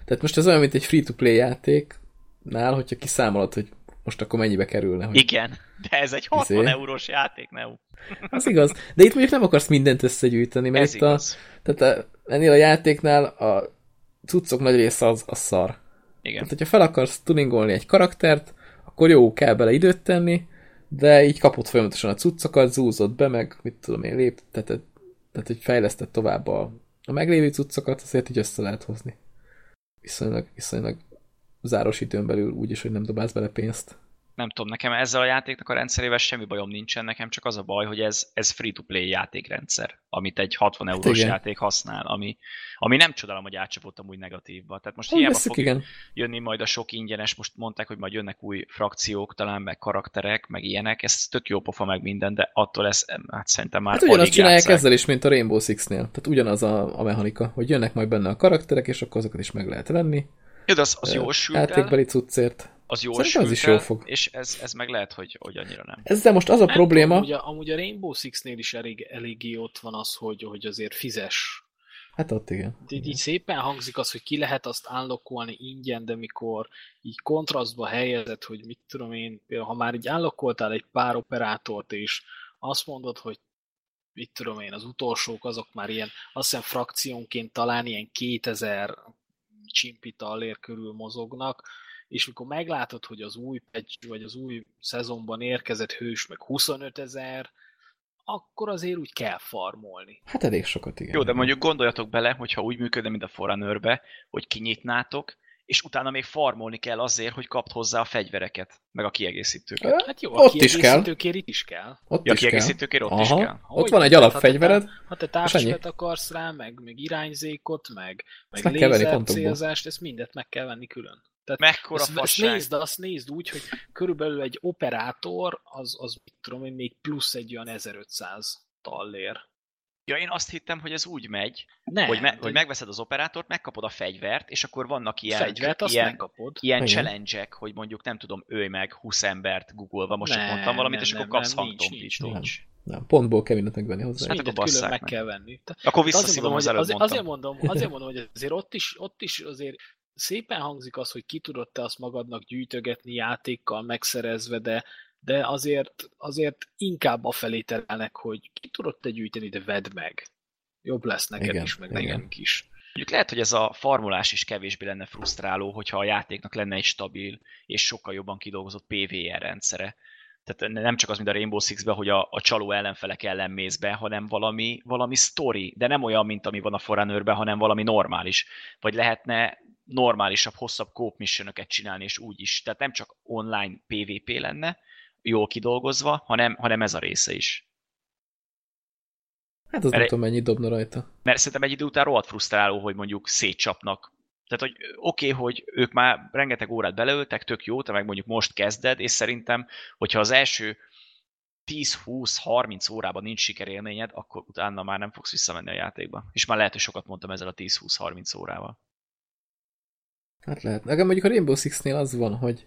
Tehát most ez olyan, mint egy free-to-play játéknál, hogyha kiszámolod, hogy most akkor mennyibe kerülne. Hogy... Igen, de ez egy 60 izé. eurós játék, ne? Az igaz. De itt mondjuk nem akarsz mindent összegyűjteni, mert ez itt igaz. a, tehát a, ennél a játéknál a cuccok nagy része az a szar. Igen. Tehát, hogyha fel akarsz tuningolni egy karaktert, akkor jó, kell bele időt tenni, de így kapott folyamatosan a cuccokat, zúzott be, meg mit tudom én, lép, tehát, hogy fejlesztett tovább a, a meglévő cuccokat, azért így össze lehet hozni. Viszonylag, viszonylag záros időn belül úgy is, hogy nem dobálsz bele pénzt nem tudom, nekem ezzel a játéknak a rendszerével semmi bajom nincsen, nekem csak az a baj, hogy ez, ez free-to-play játékrendszer, amit egy 60 hát eurós igen. játék használ, ami, ami nem csodálom, hogy átcsapottam úgy negatívba. Tehát most hiába fog igen. jönni majd a sok ingyenes, most mondták, hogy majd jönnek új frakciók, talán meg karakterek, meg ilyenek, ez tök jó pofa meg minden, de attól ez, hát szerintem már Hát ugyanazt csinálják játszák. ezzel is, mint a Rainbow Six-nél. Tehát ugyanaz a, a mechanika, hogy jönnek majd benne a karakterek, és akkor azokat is meg lehet venni. Jó, de az, az jó Játékbeli cuccért az jó az is jól fog. És ez, ez meg lehet, hogy, hogy annyira nem. Ezzel most az a nem probléma... Amúgy a, amúgy a Rainbow Six-nél is elég, eléggé ott van az, hogy, hogy azért fizes. Hát ott igen. De így, így szépen hangzik az, hogy ki lehet azt unlockolni ingyen, de mikor így kontrasztba helyezed, hogy mit tudom én, ha már így unlockoltál egy pár operátort, és azt mondod, hogy mit tudom én, az utolsók azok már ilyen, azt hiszem frakciónként talán ilyen 2000 csimpi tallér körül mozognak, és mikor meglátod, hogy az új patch, vagy az új szezonban érkezett hős meg 25 ezer, akkor azért úgy kell farmolni. Hát elég sokat, igen. Jó, de mondjuk gondoljatok bele, hogyha úgy működne, mint a Forerunnerbe, hogy kinyitnátok, és utána még farmolni kell azért, hogy kapd hozzá a fegyvereket, meg a kiegészítőket. Hát jó, a ott is kell. itt is kell. Ott ja, a kiegészítőkér ott Aha. is kell. Ott hogy van egy alapfegyvered. Ha te, ha te távcsövet akarsz rá, meg, meg irányzékot, meg, meg lézer célzást, ezt mindet meg kell venni külön. Tehát Mekkora azt, azt nézd, azt nézd úgy, hogy körülbelül egy operátor, az, az mit tudom én, még plusz egy olyan 1500 tallér. Ja, én azt hittem, hogy ez úgy megy, Nem, hogy, me- hogy megveszed az operátort, megkapod a fegyvert, és akkor vannak ilyen, fegyvert, azt ilyen, megkapod. ilyen challenge hogy mondjuk nem tudom, ölj meg 20 embert googlva, most nem, csak mondtam valamit, nem, és nem, akkor kapsz hangtompít. Nincs, nincs. Nem, pontból kell mindent megvenni hozzá. Hát akkor külön meg, meg kell venni. Akkor visszaszívom az előbb azért, azért mondom, azért mondom, hogy azért ott is, ott is azért szépen hangzik az, hogy ki tudod te azt magadnak gyűjtögetni játékkal megszerezve, de, de azért, azért inkább a felé terelnek, hogy ki tudod te gyűjteni, de vedd meg. Jobb lesz neked igen, is, meg igen. nekünk is. Mondjuk lehet, hogy ez a formulás is kevésbé lenne frusztráló, hogyha a játéknak lenne egy stabil és sokkal jobban kidolgozott PVR rendszere. Tehát nem csak az, mint a Rainbow Six-ben, hogy a, a csaló ellenfelek ellen mész be, hanem valami, valami story, de nem olyan, mint ami van a Forerunnerben, hanem valami normális. Vagy lehetne normálisabb, hosszabb coop missionöket csinálni, és úgy is. Tehát nem csak online PvP lenne, jól kidolgozva, hanem, hanem ez a része is. Hát az mert, nem tudom, mennyit dobna rajta. Mert szerintem egy idő után rohadt frusztráló, hogy mondjuk szétcsapnak. Tehát, hogy oké, okay, hogy ők már rengeteg órát beleöltek, tök jó, te meg mondjuk most kezded, és szerintem, hogyha az első 10-20-30 órában nincs sikerélményed, akkor utána már nem fogsz visszamenni a játékba. És már lehet, hogy sokat mondtam ezzel a 10-20-30 órával. Hát lehet. Nekem mondjuk a Rainbow Six-nél az van, hogy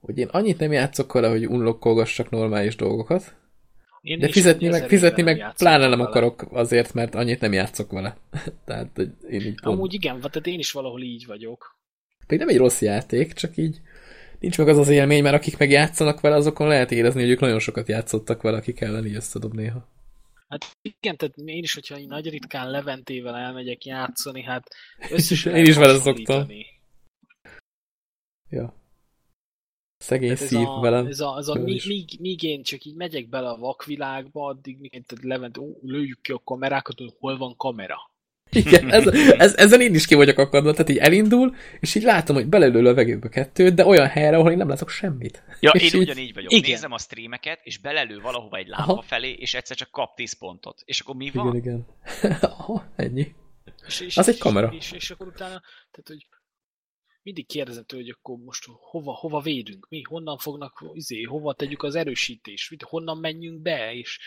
hogy én annyit nem játszok vele, hogy unlokkolgassak normális dolgokat, én de fizetni meg, fizetni meg pláne nem vele. akarok azért, mert annyit nem játszok vele. tehát hogy én így pont... Amúgy igen, tehát én is valahol így vagyok. Pedig nem egy rossz játék, csak így nincs meg az az élmény, mert akik meg játszanak vele, azokon lehet érezni, hogy ők nagyon sokat játszottak vele, akik ellen így összedob néha. Hát igen, tehát én is, hogyha nagy ritkán Leventével elmegyek játszani, hát összesen Én is vele szoktam. Ja. Szegény ez szív a, velem. Ez a, ez a míg, míg, míg, én csak így megyek bele a vakvilágba, addig míg tehát Levent, ó, lőjük ki a kamerákat, hogy hol van kamera. Igen, ez, ez, ezen én is ki vagyok akadva, tehát így elindul, és így látom, hogy belelő levegőbe kettőt, de olyan helyre, ahol én nem látok semmit. Ja, és én így... ugyanígy vagyok. Igen. Nézem a streameket, és belelő valahova egy lámpa Aha. felé, és egyszer csak kap 10 pontot. És akkor mi van? Igen, igen. Aha, ennyi. És, és, az egy kamera. És, és, és akkor utána, tehát hogy mindig kérdezem tőle, hogy akkor most hova, hova védünk, mi, honnan fognak, izé, hova tegyük az erősítést, honnan menjünk be, és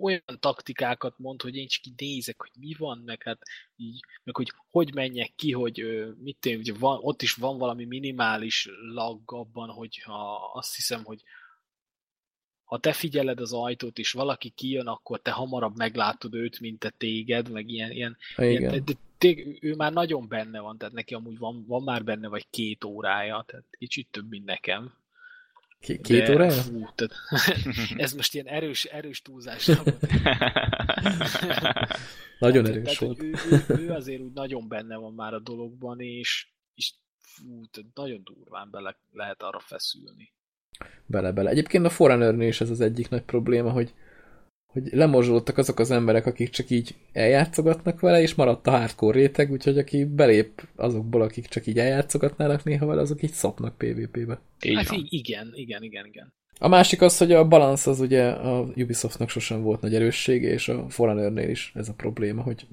olyan taktikákat mond, hogy én csak így nézek, hogy mi van, meg hát így, meg hogy hogy menjek ki, hogy mit tenni, ugye van, ott is van valami minimális lag abban, hogy ha azt hiszem, hogy ha te figyeled az ajtót, és valaki kijön, akkor te hamarabb meglátod őt, mint te téged, meg ilyen, ilyen, ilyen de, de tég, ő már nagyon benne van, tehát neki amúgy van, van már benne vagy két órája, tehát kicsit több, mint nekem. K- két órája? Fú, tehát, ez most ilyen erős, erős túlzás. nagyon tehát, erős tehát, volt. Ő, ő, ő, azért úgy nagyon benne van már a dologban, és, és fú, tehát nagyon durván bele lehet arra feszülni. Bele-bele. Egyébként a Forerunner is ez az egyik nagy probléma, hogy hogy lemorzsolódtak azok az emberek, akik csak így eljátszogatnak vele, és maradt a hardcore réteg, úgyhogy aki belép azokból, akik csak így eljátszogatnának néha vele, azok így szopnak PvP-be. Hát igen, igen, igen, igen. A másik az, hogy a balance az ugye a Ubisoftnak sosem volt nagy erőssége, és a Forerunnernél is ez a probléma, hogy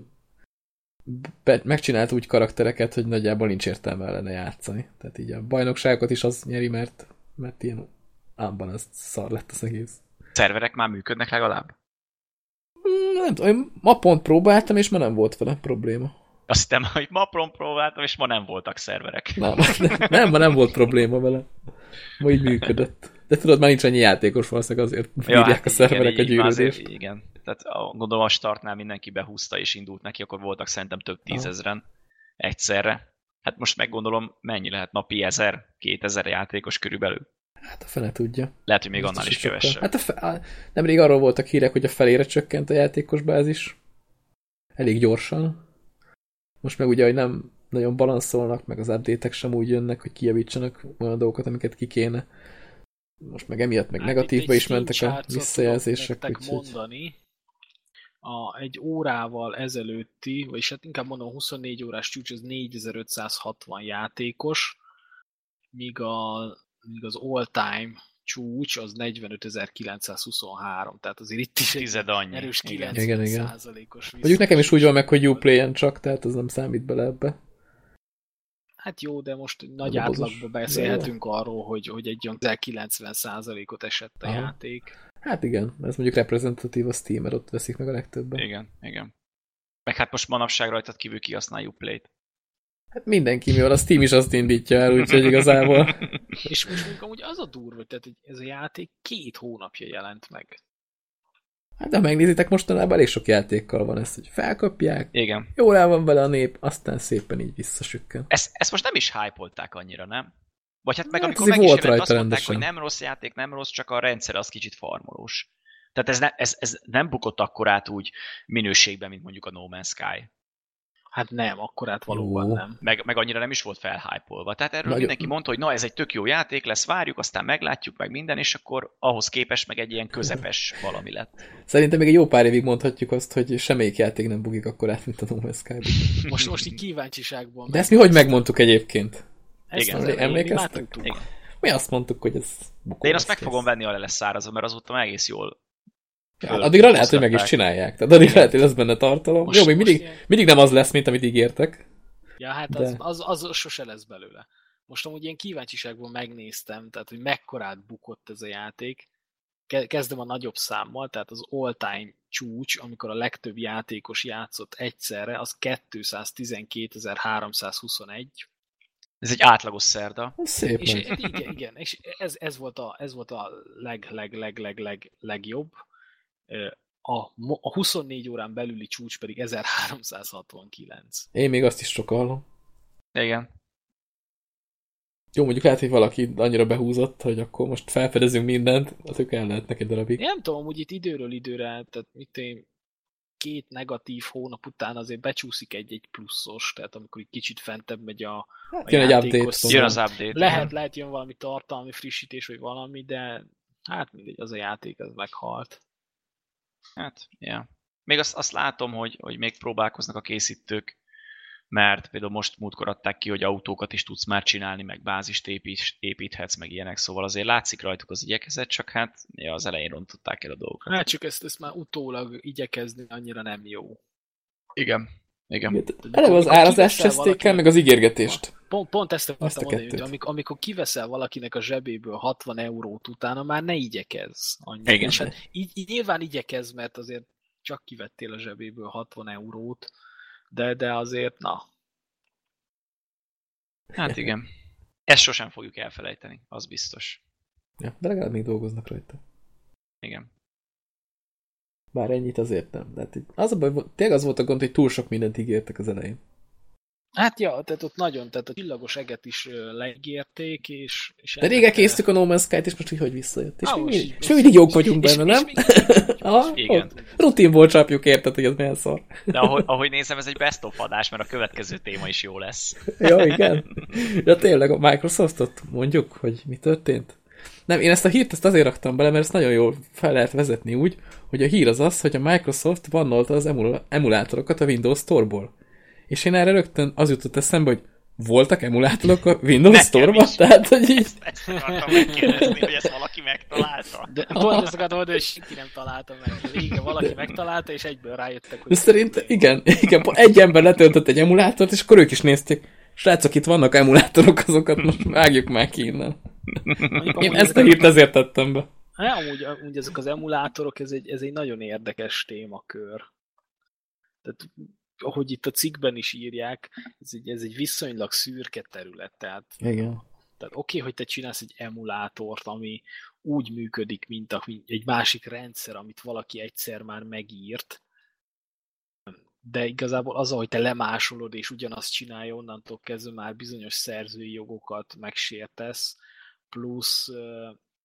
megcsinált úgy karaktereket, hogy nagyjából nincs értelme ellene játszani. Tehát így a bajnokságokat is az nyeri, mert, mert ilyen ámban az szar lett az egész. Szerverek már működnek legalább? Nem tudom, én ma pont próbáltam, és ma nem volt vele probléma. Azt hittem, hogy ma pont próbáltam, és ma nem voltak szerverek. Nem, nem, nem, ma nem volt probléma vele. Ma így működött. De tudod, már nincs annyi játékos, valószínűleg azért ja, bírják hát a szerverek a gyűrűzést. Azért, igen. Tehát gondolom a startnál mindenki behúzta és indult neki, akkor voltak szerintem több tízezren egyszerre. Hát most meggondolom, mennyi lehet napi ezer, kétezer játékos körülbelül. Hát a fele tudja. Lehet, hogy még annál is, is kevesebb. Hát a fe... nemrég arról voltak hírek, hogy a felére csökkent a játékos bázis. Elég gyorsan. Most meg ugye, hogy nem nagyon balanszolnak, meg az update sem úgy jönnek, hogy kijavítsanak olyan dolgokat, amiket ki kéne. Most meg emiatt meg hát negatívba is mentek a visszajelzések. Úgyhogy... mondani, a, egy órával ezelőtti, vagyis hát inkább mondom 24 órás csúcs, az 4560 játékos, míg a míg az all-time csúcs az 45.923, tehát azért itt is egy annyi. erős 90 igen, igen. százalékos Mondjuk nekem is úgy van meg, hogy Uplay-en csak, tehát az nem számít bele ebbe. Hát jó, de most nagy átlagban beszélhetünk arról, hogy, hogy egy olyan 90 százalékot esett a Aha. játék. Hát igen, ez mondjuk reprezentatív a Steam, mert ott veszik meg a legtöbben. Igen, igen. Meg hát most manapság rajtad kívül kihasználjuk Uplay-t. Hát mindenki, mivel a Steam is azt indítja el, úgyhogy igazából... És most amúgy az a durva, tehát ez a játék két hónapja jelent meg. Hát de megnézitek, mostanában elég sok játékkal van ez, hogy felkapják, Igen. jól el van vele a nép, aztán szépen így visszasükken. Ezt, ezt most nem is hype annyira, nem? Vagy hát meg hát amikor is jelent, azt mondták, rendesen. hogy nem rossz játék, nem rossz, csak a rendszer az kicsit farmolós. Tehát ez, ne, ez, ez nem bukott akkor át úgy minőségben, mint mondjuk a No Man's Sky. Hát nem, akkor át valóban jó. nem. Meg, meg annyira nem is volt felhájpolva. Tehát erről Nagyon... mindenki mondta, hogy na ez egy tök jó játék lesz, várjuk, aztán meglátjuk meg minden, és akkor ahhoz képest meg egy ilyen közepes valami lett. Szerintem még egy jó pár évig mondhatjuk azt, hogy semmelyik játék nem bugik akkor át, mint a No Man's Sky. Most, most így kíváncsiságból. De ezt mi hogy megmondtuk egyébként? Ezt Igen. Emlékeztek? Igen. Mi azt mondtuk, hogy ez bukó. De én azt meg fogom venni, ha lesz szárazva, mert azóta egész jól Ja, addigra lehet, hogy meg is csinálják. Tehát addigra lehet, hogy lesz benne tartalom. Most, Jó, még mindig, ilyen... mindig nem az lesz, mint amit ígértek. Ja, hát de... az, az, az sose lesz belőle. Most amúgy ilyen kíváncsiságból megnéztem, tehát hogy mekkorát bukott ez a játék. Kezdem a nagyobb számmal, tehát az all-time csúcs, amikor a legtöbb játékos játszott egyszerre, az 212.321. Ez egy átlagos szerda. Szép. És, igen, igen, és ez, ez, volt a, ez volt a leg, leg, leg, leg, leg, legjobb a, a 24 órán belüli csúcs pedig 1369. Én még azt is sokalom. Igen. Jó, mondjuk lehet, hogy valaki annyira behúzott, hogy akkor most felfedezünk mindent, azok el lehet neki darabig. Én nem tudom, hogy itt időről időre, tehát mit én két negatív hónap után azért becsúszik egy-egy pluszos, tehát amikor egy kicsit fentebb megy a, hát, a jön egy update. Jön az update. Lehet, igen. lehet jön valami tartalmi frissítés, vagy valami, de hát mindegy, az a játék, az meghalt. Hát, ja. Még azt, azt látom, hogy, hogy még próbálkoznak a készítők mert például most múltkor adták ki, hogy autókat is tudsz már csinálni, meg bázist épít, építhetsz, meg ilyenek, szóval azért látszik rajtuk az igyekezet, csak hát ja, az elején rontották el a dolgokat. Hát csak ezt, ezt már utólag igyekezni annyira nem jó. Igen. Igen. Eleve az árazást cseszték el, meg az ígérgetést. Pont, pont ezt akartam mondani, hogy amikor, amikor kiveszel valakinek a zsebéből 60 eurót utána, már ne igyekez annyira. Igen. És hát így, így nyilván igyekez, mert azért csak kivettél a zsebéből 60 eurót, de, de azért, na. Hát igen. Ezt sosem fogjuk elfelejteni, az biztos. Ja, de legalább még dolgoznak rajta. Igen. Bár ennyit azért nem. De hát az a baj, tényleg az volt a gond, hogy túl sok mindent ígértek az elején. Hát ja, tehát ott nagyon, tehát a csillagos eget is leígérték, és... és De régen késztük a No Man's Sky-t, és most így hogy visszajött. És, ah, mi, és mi mindig jók vagyunk benne, nem? ah, Igen. Rutinból csapjuk, érted, hogy ez milyen szar. De ahogy, ahogy nézem, ez egy best of adás, mert a következő téma is jó lesz. ja, igen. Ja, tényleg a Microsoftot mondjuk, hogy mi történt? Nem, én ezt a hírt ezt azért raktam bele, mert ezt nagyon jól fel lehet vezetni úgy, hogy a hír az az, hogy a Microsoft bannolta az emul emulátorokat a Windows Store-ból. És én erre rögtön az jutott eszembe, hogy voltak emulátorok a Windows Store-ban? Tehát, hogy így... Ezt, ezt akartam megkérdezni, hogy ezt valaki megtalálta. De pont ezt akartam mondani, hogy senki nem találta meg. Igen, valaki De... megtalálta, és egyből rájöttek, hogy... De szerint, igen, igen, egy ember letöltött egy emulátort, és akkor ők is nézték. Srácok, itt vannak emulátorok, azokat most vágjuk már ki innen. Én ezt a hírt ezért tettem be. Hát, amúgy, amúgy ezek az emulátorok, ez egy, ez egy nagyon érdekes témakör. Tehát ahogy itt a cikkben is írják, ez egy, ez egy viszonylag szürke terület. Tehát, Igen. Tehát oké, okay, hogy te csinálsz egy emulátort, ami úgy működik, mint a, egy másik rendszer, amit valaki egyszer már megírt, de igazából az, hogy te lemásolod és ugyanazt csinálja, onnantól kezdve már bizonyos szerzői jogokat megsértesz, plusz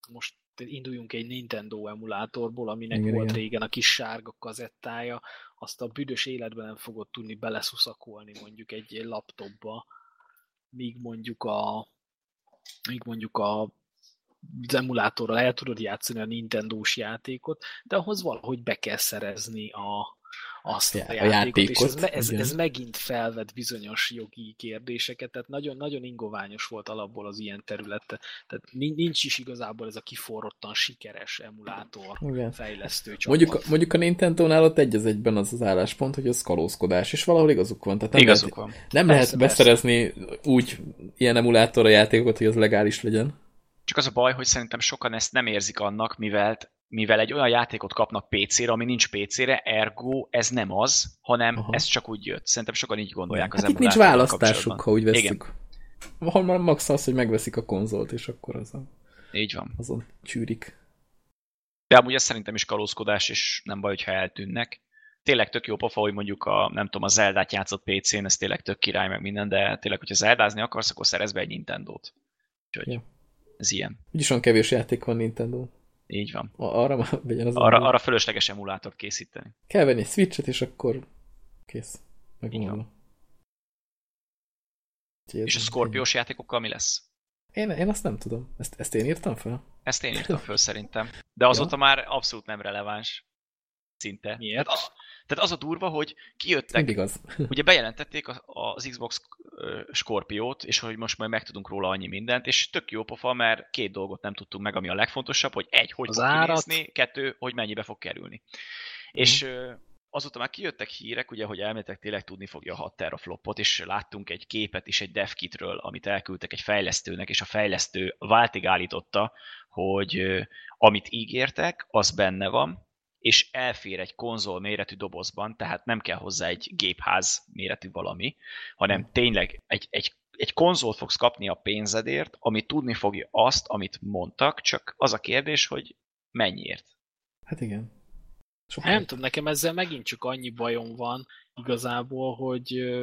most induljunk egy Nintendo emulátorból, aminek igen, volt igen. régen a kis sárga kazettája, azt a büdös életben nem fogod tudni beleszuszakolni mondjuk egy, egy laptopba, míg mondjuk a míg mondjuk a az emulátorral el tudod játszani a Nintendo-s játékot, de ahhoz valahogy be kell szerezni a, azt a, a játékot, játékot, és ez, ez, ez megint felvet bizonyos jogi kérdéseket, tehát nagyon, nagyon ingoványos volt alapból az ilyen területe, tehát nincs is igazából ez a kiforrottan sikeres emulátor igen. fejlesztő csapat. Mondjuk, mondjuk a Nintendo-nál ott egy az egyben az az álláspont, hogy az kalózkodás, és valahol igazuk van. Tehát nem igazuk lehet, van. Nem persze, lehet beszerezni persze. úgy ilyen emulátor a játékot, hogy az legális legyen. Csak az a baj, hogy szerintem sokan ezt nem érzik annak, mivel mivel egy olyan játékot kapnak PC-re, ami nincs PC-re, ergo ez nem az, hanem Aha. ez csak úgy jött. Szerintem sokan így gondolják hát az itt nincs választásuk, ha úgy veszük. Van már max az, hogy megveszik a konzolt, és akkor azon, így van. azon csűrik. De amúgy ez szerintem is kalózkodás, és nem baj, hogyha eltűnnek. Tényleg tök jó pofa, hogy mondjuk a, nem tudom, a Zeldát játszott PC-n, ez tényleg tök király, meg minden, de tényleg, hogyha Zeldázni akarsz, akkor szerez be egy Nintendo-t. Úgyhogy ja. ez ilyen. Úgyis olyan kevés játék van Nintendo. Így van. Arra az arra, arra fölösleges emulátort készíteni. Kell venni egy switchet, és akkor kész. Meg És a Scorpios játékokkal mi lesz? Én, én azt nem tudom. Ezt, ezt én írtam fel? Ezt én írtam föl szerintem. De azóta ja. már abszolút nem releváns. Szinte. Miért? Hát, tehát az a durva, hogy kijöttek, igaz. ugye bejelentették az Xbox Scorpiót, és hogy most majd megtudunk róla annyi mindent, és tök jó pofa, mert két dolgot nem tudtunk meg, ami a legfontosabb, hogy egy, hogy az fog árat. kinézni, kettő, hogy mennyibe fog kerülni. Mm. És azóta már kijöttek hírek, ugye, hogy elméletek tényleg tudni fogja a 6 teraflopot, és láttunk egy képet is egy devkitről, amit elküldtek egy fejlesztőnek, és a fejlesztő váltig állította, hogy amit ígértek, az benne van, és elfér egy konzol méretű dobozban, tehát nem kell hozzá egy gépház méretű valami, hanem hmm. tényleg egy, egy, egy konzolt fogsz kapni a pénzedért, ami tudni fogja azt, amit mondtak, csak az a kérdés, hogy mennyiért. Hát igen. Sokkal. Nem tudom, nekem ezzel megint csak annyi bajom van igazából, hogy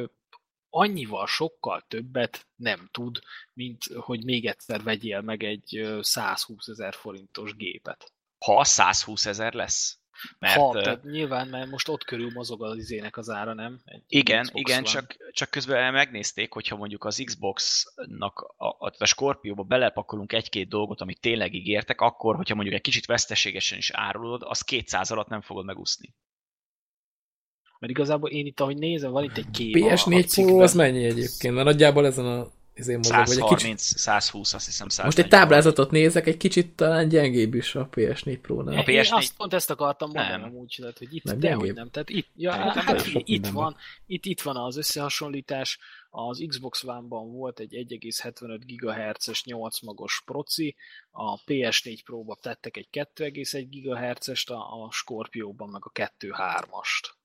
annyival sokkal többet nem tud, mint hogy még egyszer vegyél meg egy 120 ezer forintos gépet. Ha 120 ezer lesz? Mert, ha, tehát nyilván, mert most ott körül mozog az izének az ára, nem? Egy igen, Xbox igen, csak, csak közben megnézték, hogyha mondjuk az Xbox-nak a, a, a Scorpio-ba belepakolunk egy-két dolgot, amit tényleg ígértek, akkor, hogyha mondjuk egy kicsit veszteségesen is árulod, az 200 alatt nem fogod megúszni. Mert igazából én itt, ahogy nézem, van itt egy kép. PS4 Pro az mennyi egyébként? Mert nagyjából ezen a izé mozog, 130, vagy egy kicsit... 120, azt hiszem 140. Most egy táblázatot nézek, egy kicsit talán gyengébb is a PS4 Pro-nál. A PS4... Én azt pont ezt akartam mondani nem. amúgy, tehát, hogy itt nem, dehogy nem. Tehát itt, ja, nem, hát, hát, itt, van, itt, itt van az összehasonlítás, az Xbox One-ban volt egy 1,75 GHz-es 8 magos proci, a PS4 Pro-ba tettek egy 2,1 GHz-est, a, a Scorpio-ban meg a 2,3-ast.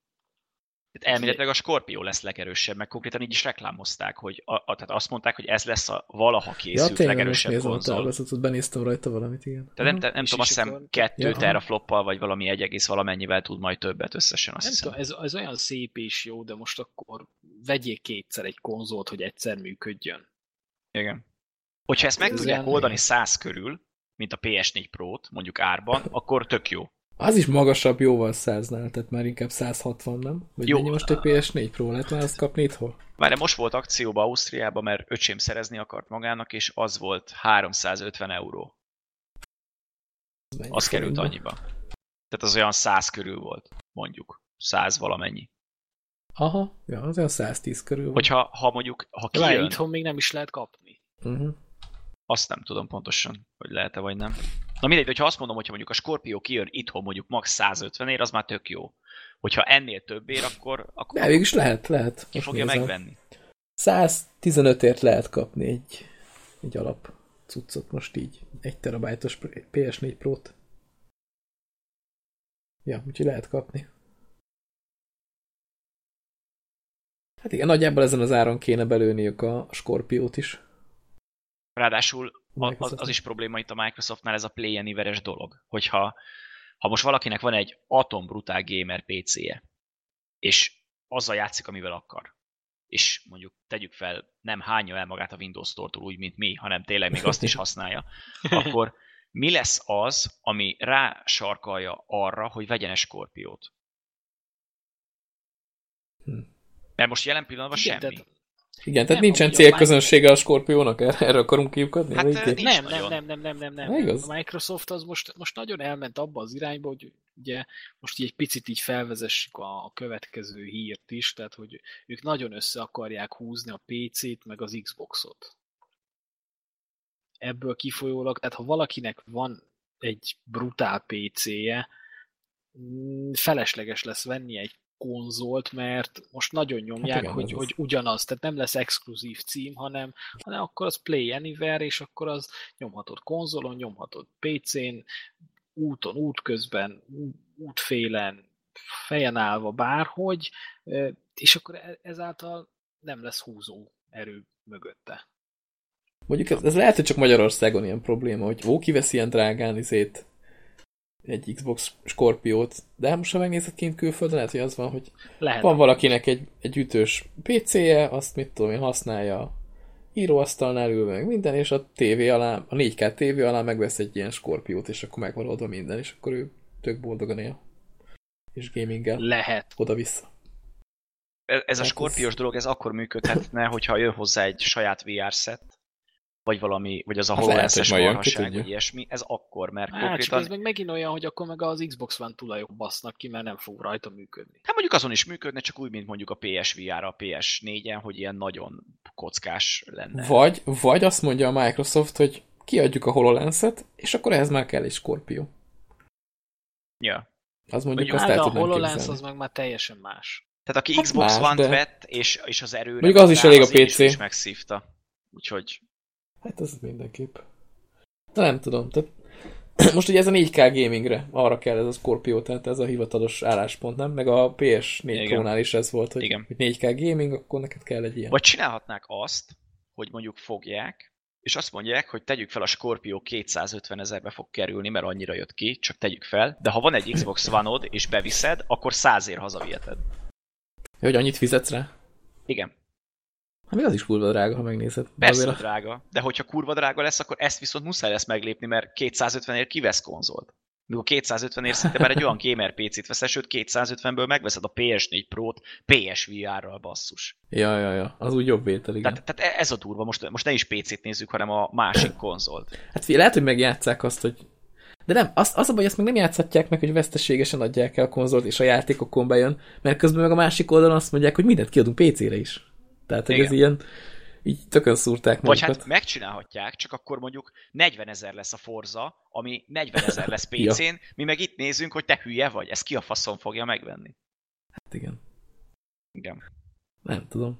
Tehát elméletileg a Scorpio lesz legerősebb, meg konkrétan így is reklámozták, hogy a, a, tehát azt mondták, hogy ez lesz a valaha készült ja, legerősebb nézem konzol. A benéztem rajta valamit, igen. Tehát nem, nem, nem tudom, azt hiszem kettő ja, terafloppal, vagy valami egy egész valamennyivel tud majd többet összesen, azt nem hiszem. Tudom, ez, ez olyan szép és jó, de most akkor vegyék kétszer egy konzolt, hogy egyszer működjön. Igen. Hogyha ezt meg tudják oldani száz körül, mint a PS4 Pro-t, mondjuk árban, akkor tök jó. Az is magasabb jóval 100-nál, tehát már inkább 160, nem? Vagy Jó. mennyi most egy PS4 Pro? Lehet már azt kapni itthon? Már most volt akcióba Ausztriában, mert öcsém szerezni akart magának, és az volt 350 euró. Az, az került annyiba. Tehát az olyan 100 körül volt, mondjuk. 100 valamennyi. Aha, ja, az olyan 110 körül. Hogyha ha mondjuk, ha kijön... Várj, itthon még nem is lehet kapni. Uh-huh. Azt nem tudom pontosan, hogy lehet-e vagy nem. Na mindegy, hogyha azt mondom, hogyha mondjuk a Scorpio kijön itthon mondjuk max 150 ér, az már tök jó. Hogyha ennél több ér, akkor... akkor De is lehet, lehet. Ki fogja nézem. megvenni? 115 ért lehet kapni egy, egy alap cuccot most így. Egy terabájtos PS4 Pro-t. Ja, úgyhogy lehet kapni. Hát igen, nagyjából ezen az áron kéne belőniük a Scorpiót is. Ráadásul az, az is probléma itt a Microsoftnál ez a Play Anywhere-es dolog, hogyha ha most valakinek van egy atom brutál gamer PC-je, és azzal játszik, amivel akar, és mondjuk tegyük fel, nem hányja el magát a Windows Store-tól úgy, mint mi, hanem tényleg még azt is használja, akkor mi lesz az, ami rásarkalja arra, hogy vegyen egy Scorpiót? Hm. Mert most jelen pillanatban Igen, semmi. Tehát igen, tehát nem, nincsen célközönsége a Scorpionnak, erre akarunk kiukadni? Hát nem, nem, nem, nem, nem, nem, nem. Igaz? A Microsoft az most, most nagyon elment abba az irányba, hogy ugye most így egy picit így felvezessük a következő hírt is, tehát hogy ők nagyon össze akarják húzni a PC-t, meg az Xboxot. Ebből kifolyólag, tehát ha valakinek van egy brutál PC-je, mm, felesleges lesz venni egy konzolt, mert most nagyon nyomják, hát igen, hogy, hogy ugyanaz, tehát nem lesz exkluzív cím, hanem, hanem akkor az Play Anywhere, és akkor az nyomhatod konzolon, nyomhatod PC-n, úton, útközben, útfélen, fejen állva, bárhogy, és akkor e, ezáltal nem lesz húzó erő mögötte. Mondjuk ez, ez lehet, hogy csak Magyarországon ilyen probléma, hogy ó, kivesz ilyen drágán izét egy Xbox Scorpiót, de hát most ha megnézed kint külföldön, lehet, hogy az van, hogy lehet. van valakinek egy, egy ütős PC-je, azt mit tudom én, használja íróasztalnál ül meg minden, és a tévé alá, a 4K tévé alá megvesz egy ilyen Scorpiót, és akkor megvan oda minden, és akkor ő tök boldogan él. És gaminggel. Lehet. Oda-vissza. Ez, ez a hát skorpiós ez... dolog, ez akkor működhetne, hogyha jön hozzá egy saját VR set, vagy valami, vagy az a hát HoloLens-es marhaság, vagy ilyesmi, ez akkor, mert hát, konkrétan... ez meg megint olyan, hogy akkor meg az Xbox One tulajok basznak ki, mert nem fog rajta működni. Hát mondjuk azon is működne, csak úgy, mint mondjuk a PSVR, a PS4-en, hogy ilyen nagyon kockás lenne. Vagy, vagy azt mondja a Microsoft, hogy kiadjuk a HoloLens-et, és akkor ehhez már kell egy Scorpio. Ja. Az mondjuk Vagy azt hát a HoloLens képzelni. az meg már teljesen más. Tehát aki hát Xbox One-t de... vett, és, és az erő Mondjuk az is elég a PC. Is megszívta. Úgyhogy Hát az mindenképp. De nem tudom. Tehát most ugye ez a 4K gamingre arra kell ez a Scorpio, tehát ez a hivatalos álláspont, nem? Meg a PS4 Pro-nál is ez volt, hogy, Igen. hogy 4K gaming, akkor neked kell egy ilyen. Vagy csinálhatnák azt, hogy mondjuk fogják, és azt mondják, hogy tegyük fel a Scorpio 250 ezerbe fog kerülni, mert annyira jött ki, csak tegyük fel, de ha van egy Xbox one és beviszed, akkor százért hazaviheted. Hogy annyit fizetsz rá? Igen. Hát még az is kurva drága, ha megnézed. Persze a... drága, de hogyha kurva drága lesz, akkor ezt viszont muszáj lesz meglépni, mert 250-ért kivesz konzolt. Mikor 250 ért szinte már egy olyan gamer PC-t veszel, sőt 250-ből megveszed a PS4 Pro-t PSVR-ral basszus. Ja, ja, ja, az úgy jobb vétel, igen. Tehát, tehát ez a durva, most, most ne is PC-t nézzük, hanem a másik konzolt. Hát figyelj, lehet, hogy megjátszák azt, hogy de nem, az, az a baj, ezt még nem játszhatják meg, hogy veszteségesen adják el a konzolt, és a játékokon bejön, mert közben meg a másik oldalon azt mondják, hogy mindent kiadunk PC-re is. Tehát, hogy Igen. ez ilyen, így tökön szúrták magukat. Vagy hát megcsinálhatják, csak akkor mondjuk 40 ezer lesz a Forza, ami 40 ezer lesz PC-n, ja. mi meg itt nézünk, hogy te hülye vagy, ezt ki a faszon fogja megvenni. Hát igen. Igen. Nem tudom.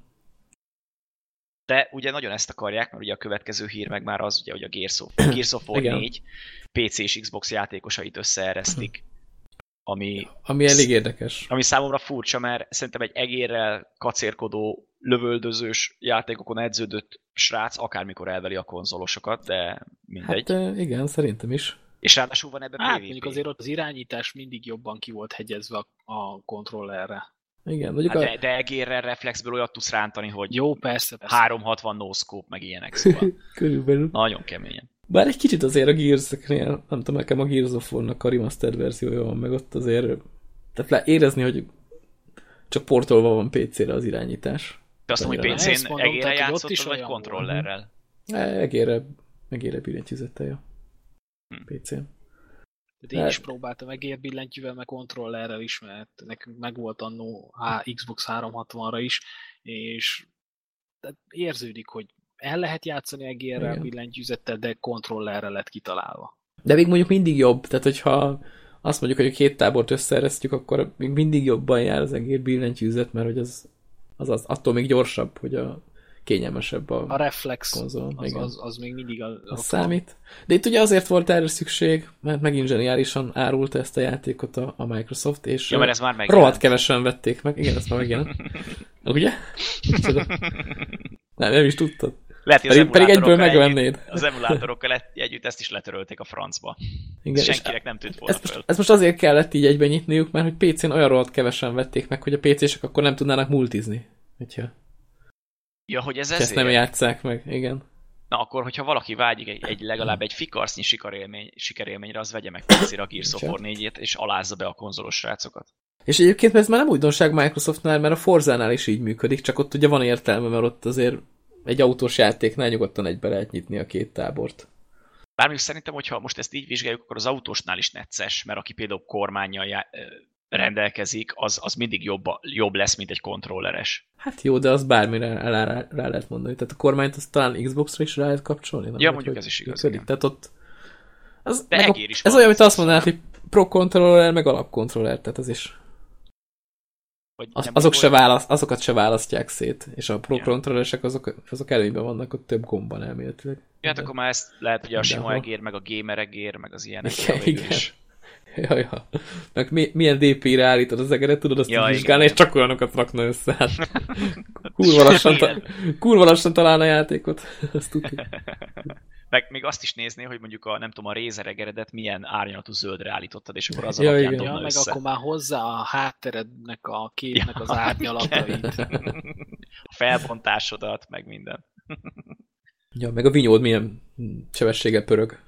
De ugye nagyon ezt akarják, mert ugye a következő hír meg már az, ugye, hogy a Gears of, Gears of War 4 PC és Xbox játékosait összeeresztik. Ami, ami elég érdekes. Ami számomra furcsa, mert szerintem egy egérrel kacérkodó, lövöldözős játékokon edződött srác akármikor elveli a konzolosokat, de mindegy. Hát igen, szerintem is. És ráadásul van ebben hát, PvP. mondjuk azért ott az irányítás mindig jobban ki volt hegyezve a, a kontrollerre. Igen, mondjuk hát a... de, de egérrel reflexből olyat tudsz rántani, hogy Jó, persze, persze. 360 no scope, meg ilyenek, szóval. Körülbelül. Nagyon keményen. Bár egy kicsit azért a gears nem tudom, nekem a Gears of War-nak a remastered verziója van, meg ott azért tehát le, érezni, hogy csak portolva van PC-re az irányítás. De azt mondom, hogy PC-n egére játszott, vagy kontrollerrel? Egére, egére billentyűzettel, ja. Hm. PC-n. De én is próbáltam egér billentyűvel, meg kontrollerrel is, mert nekünk meg volt annó Xbox 360-ra is, és érződik, hogy el lehet játszani egérrel, billentyűzettel, de kontrollerre lett kitalálva. De még mondjuk mindig jobb, tehát hogyha azt mondjuk, hogy a két tábort összeeresztjük, akkor még mindig jobban jár az egér billentyűzet, mert hogy az, az, az attól még gyorsabb, hogy a kényelmesebb a, a reflex konzol. Az, az, az, még mindig a, a az számít. De itt ugye azért volt erre szükség, mert megint zseniálisan árulta ezt a játékot a, a Microsoft, és ja, mert ez már rohadt kevesen vették meg. Igen, ez már megjelent. ugye? nem, nem is tudtad. Lehet, hogy pedig, pedig egyből megvennéd. Együtt, az emulátorokkal együtt ezt is letörölték a francba. Igen, Senkinek nem tűnt volna ezt most, ezt most azért kellett így egyben nyitniuk, mert hogy PC-n olyan rohadt kevesen vették meg, hogy a PC-sek akkor nem tudnának multizni. Hogyha... Ja, hogy ez ezért? Ezt nem játszák meg, igen. Na akkor, hogyha valaki vágyik egy, egy legalább egy fikarsznyi sikerélmény, sikerélményre, az vegye meg PC-re a Gears of War 4 és alázza be a konzolos srácokat. És egyébként ez már nem újdonság Microsoftnál, mert a Forzánál is így működik, csak ott ugye van értelme, mert ott azért egy autós játéknál nyugodtan egybe lehet nyitni a két tábort. Bármilyen szerintem, hogyha most ezt így vizsgáljuk, akkor az autósnál is necces, mert aki például kormányjal rendelkezik, az, az mindig jobb, jobb lesz, mint egy kontrolleres. Hát jó, de az bármire rá, rá, rá lehet mondani. Tehát a kormányt azt talán Xbox-ra is rá lehet kapcsolni. Nem ja, mondjuk ez is igaz. Tehát ott az, de a, is ez olyan, mint azt mondanád, hogy pro controller, meg alapkontroller, tehát az is az, azok se választ, azokat se választják szét, és a pro controlleresek azok, azok előnyben vannak ott több gomban elméletileg. Ja, hát akkor már ezt lehet, hogy a sima egér, meg a gamer egér, meg az ilyenek. Igen, igen. Is. Ja, ja. Meg mi, milyen DP-re állítod az egeret, tudod azt ja, vizsgálni, és csak olyanokat rakna össze. Hát. kurva, lassan, ta, kurva lassan találna a játékot. Azt tudjuk. Meg még azt is nézni, hogy mondjuk a, nem tudom, a Razer egeredet milyen árnyalatú zöldre állítottad, és akkor az ja, alapján ja, meg össze. akkor már hozzá a hátterednek, a képnek ja, az árnyalatait. a felbontásodat, meg minden. ja, meg a vinyód milyen sebességgel pörög.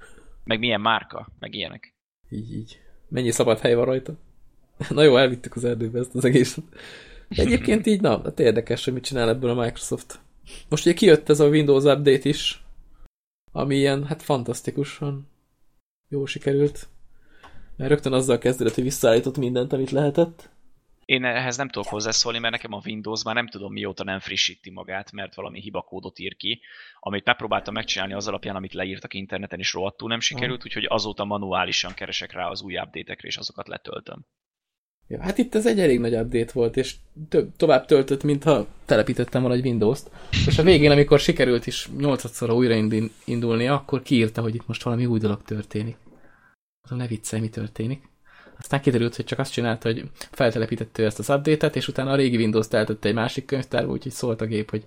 Meg milyen márka, meg ilyenek. Így, így. Mennyi szabad hely van rajta? Na jó, elvittük az erdőbe ezt az egészet. Egyébként így, na, hát érdekes, hogy mit csinál ebből a Microsoft. Most ugye kijött ez a Windows Update is, ami ilyen, hát fantasztikusan jó sikerült. Mert rögtön azzal kezdődött, hogy visszaállított mindent, amit lehetett. Én ehhez nem tudok hozzászólni, mert nekem a Windows már nem tudom mióta nem frissíti magát, mert valami hibakódot ír ki, amit megpróbáltam megcsinálni az alapján, amit leírtak interneten, és rohadtul nem sikerült, ah. úgyhogy azóta manuálisan keresek rá az új update-ekre, és azokat letöltöm. Ja, hát itt ez egy elég nagy update volt, és több, tovább töltött, mintha telepítettem volna egy Windows-t. És a végén, amikor sikerült is 8 újra indulni, akkor kiírta, hogy itt most valami új dolog történik. Mondom, ne viccelj, mi történik. Aztán kiderült, hogy csak azt csinálta, hogy feltelepítette ezt az update-et, és utána a régi Windows-t eltette egy másik könyvtárba, úgyhogy szólt a gép, hogy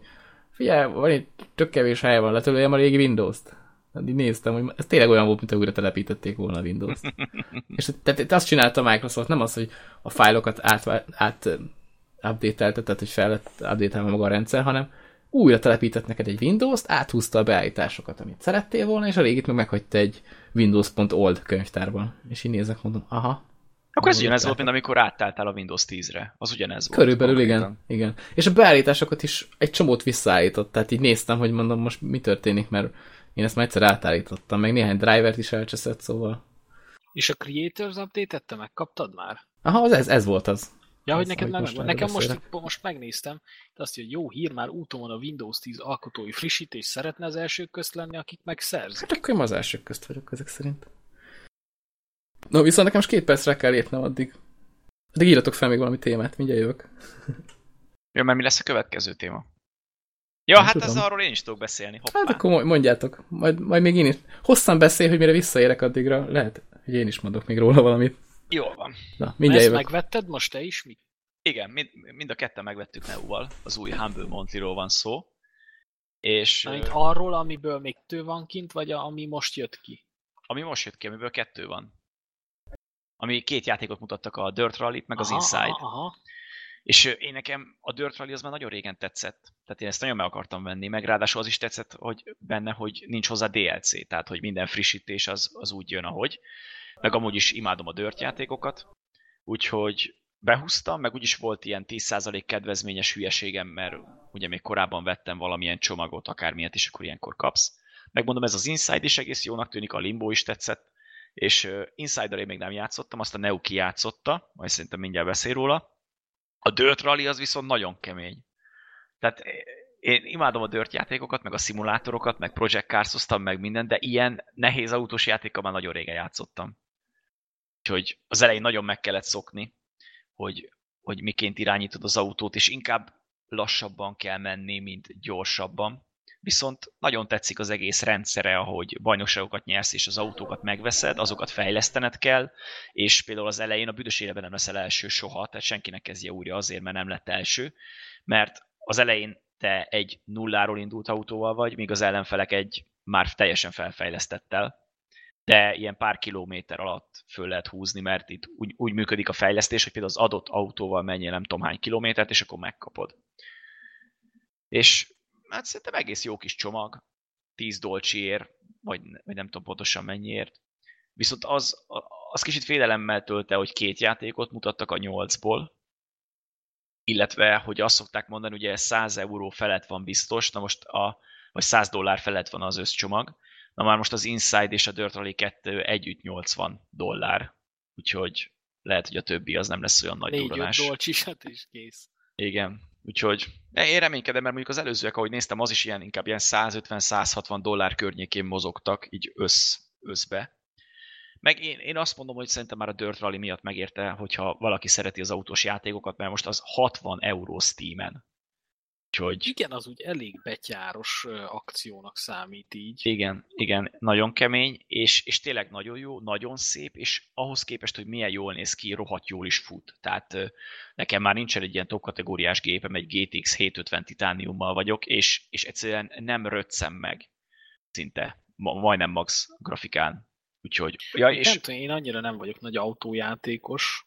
figyelj, van itt tök kevés hely van, letölöljem a régi Windows-t. Hát így néztem, hogy ez tényleg olyan volt, mint újra telepítették volna a Windows-t. és tehát azt csinálta a Microsoft, nem az, hogy a fájlokat át, át update tehát hogy fel lett update maga a rendszer, hanem újra telepített neked egy Windows-t, áthúzta a beállításokat, amit szerettél volna, és a régit meg meghagyta egy Windows.old könyvtárban. És így nézek, mondom, aha. Akkor ez ugyanez volt, mint amikor átálltál a Windows 10-re. Az ugyanez volt. Körülbelül igen, igen. És a beállításokat is egy csomót visszaállított, tehát így néztem, hogy mondom, most mi történik, mert én ezt már egyszer átállítottam, meg néhány drivert is elcseszett, szóval. És a Creators Update-et te megkaptad már? Aha, az ez, ez volt az. Ja, hogy neked meg most Nekem most, most megnéztem, de azt hogy jó hír, már úton van a Windows 10 alkotói frissítés, szeretne az elsők közt lenni, akik megszerzik. Hát akkor én az elsők közt vagyok ezek szerint. No, viszont nekem most két percre kell lépnem addig. De írjatok fel még valami témát, mindjárt jövök. Jó, mert mi lesz a következő téma? Ja, hát tudom. ez arról én is tudok beszélni. Hoppá. Hát akkor mondjátok. Majd, majd még én is. Hosszan beszél, hogy mire visszaérek addigra. Lehet, hogy én is mondok még róla valamit. Jól van. Na, mindjárt Ezt jövök. megvetted most te is? Mi? Igen, mind, mind a ketten megvettük Neu-val. Az új Humble Montiról van szó. És... Mint arról, amiből még kettő van kint, vagy a, ami most jött ki? Ami most jött ki, amiből kettő van. Ami két játékot mutattak, a Dirt Rally-t, meg aha, az Inside. Aha, aha. És én nekem a Dirt Rally az már nagyon régen tetszett. Tehát én ezt nagyon meg akartam venni, meg ráadásul az is tetszett, hogy benne, hogy nincs hozzá DLC, tehát hogy minden frissítés az, az úgy jön, ahogy. Meg amúgy is imádom a Dirt játékokat, úgyhogy behúztam, meg úgyis volt ilyen 10% kedvezményes hülyeségem, mert ugye még korábban vettem valamilyen csomagot, akármilyet is, akkor ilyenkor kapsz. Megmondom, ez az Inside is egész jónak tűnik, a Limbo is tetszett, és Insider még nem játszottam, azt a Neo kijátszotta, majd szerintem mindjárt beszél róla. A Dirt Rally az viszont nagyon kemény. Tehát én imádom a Dirt játékokat, meg a szimulátorokat, meg Project cars meg minden, de ilyen nehéz autós játékkal már nagyon régen játszottam. Úgyhogy az elején nagyon meg kellett szokni, hogy, hogy miként irányítod az autót, és inkább lassabban kell menni, mint gyorsabban. Viszont nagyon tetszik az egész rendszere, ahogy bajnokságokat nyersz, és az autókat megveszed, azokat fejlesztened kell, és például az elején a büdös életben nem leszel első soha, tehát senkinek kezdje újra azért, mert nem lett első, mert az elején te egy nulláról indult autóval vagy, míg az ellenfelek egy már teljesen felfejlesztettel, de ilyen pár kilométer alatt föl lehet húzni, mert itt úgy, úgy működik a fejlesztés, hogy például az adott autóval menjél nem tudom hány kilométert, és akkor megkapod. És hát szerintem egész jó kis csomag, 10 dolcsiért, vagy, vagy nem tudom pontosan mennyiért. Viszont az, az kicsit félelemmel tölte, hogy két játékot mutattak a 8-ból, illetve, hogy azt szokták mondani, ugye 100 euró felett van biztos, na most a, vagy 100 dollár felett van az összcsomag, na már most az Inside és a Dirt Rally 2 együtt 80 dollár, úgyhogy lehet, hogy a többi az nem lesz olyan nagy durranás. Négy dolcsisat is kész. Igen, úgyhogy én reménykedem, mert mondjuk az előzőek, ahogy néztem, az is ilyen, inkább ilyen 150-160 dollár környékén mozogtak, így össz, összbe. Meg én, én azt mondom, hogy szerintem már a Dirt Rally miatt megérte, hogyha valaki szereti az autós játékokat, mert most az 60 euró Steam-en. Úgyhogy... Igen, az úgy elég betyáros akciónak számít így. Igen, igen, nagyon kemény, és, és tényleg nagyon jó, nagyon szép, és ahhoz képest, hogy milyen jól néz ki, rohadt jól is fut. Tehát nekem már nincsen egy ilyen top kategóriás gépem, egy GTX 750 titániummal vagyok, és, és egyszerűen nem röccem meg szinte, majdnem max grafikán. Úgyhogy, ja, és... Nem tudom, én annyira nem vagyok nagy autójátékos,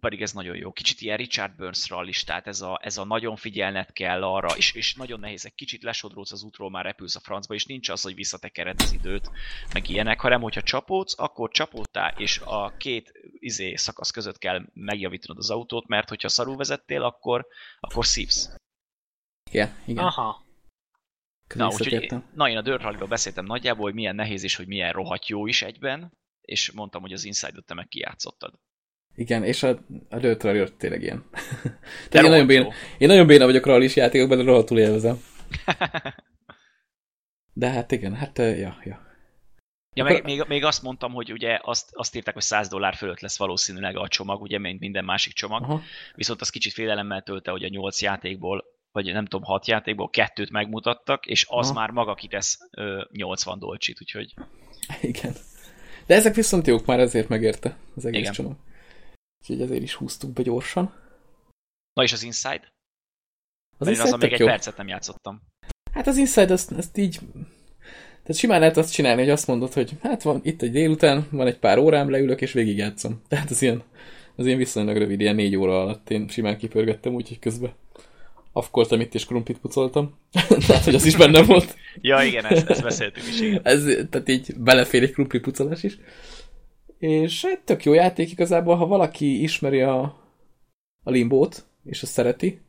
pedig ez nagyon jó. Kicsit ilyen Richard Burns is, tehát ez a, ez a nagyon figyelnet kell arra, és, és nagyon nehéz, egy kicsit lesodródsz az útról, már repülsz a francba, és nincs az, hogy visszatekered az időt, meg ilyenek, hanem hogyha csapódsz, akkor csapódtál, és a két izé szakasz között kell megjavítanod az autót, mert hogyha szarul vezettél, akkor, akkor szívsz. Igen, igen. Aha. Na, úgyhogy, na, én a Dirt rally beszéltem nagyjából, hogy milyen nehéz és hogy milyen rohadt jó is egyben, és mondtam, hogy az Inside-ot te meg kijátszottad. Igen, és a, a Dirt Rally tényleg ilyen. Tehát én nagyon, béna, én nagyon béna vagyok rally játékokban, de rohadtul élvezem. De hát igen, hát ja, ja. Ja, meg, még, még azt mondtam, hogy ugye azt, azt írták, hogy 100 dollár fölött lesz valószínűleg a csomag, ugye, mint minden másik csomag. Aha. Viszont az kicsit félelemmel tölte, hogy a 8 játékból, vagy nem tudom, 6 játékból kettőt megmutattak, és az Aha. már maga kitesz ö, 80 dolcsit, úgyhogy... Igen. De ezek viszont jók, már ezért megérte az egész Igen. csomag. Úgyhogy ezért is húztuk be gyorsan. Na és az Inside? Az Mert Inside én azon még egy jó. percet nem játszottam. Hát az Inside azt, azt így... Tehát simán lehet azt csinálni, hogy azt mondod, hogy hát van itt egy délután, van egy pár órám, leülök és végigjátszom. Tehát az ilyen, az ilyen viszonylag rövid, ilyen négy óra alatt én simán kipörgettem, úgyhogy közben afkoltam itt és krumplit pucoltam. tehát, hogy az is benne volt. ja, igen, ezt, ezt beszéltük is, igen. Ez, tehát így belefér egy krumpli pucolás is. És egy tök jó játék igazából, ha valaki ismeri a, a limbót, és azt szereti,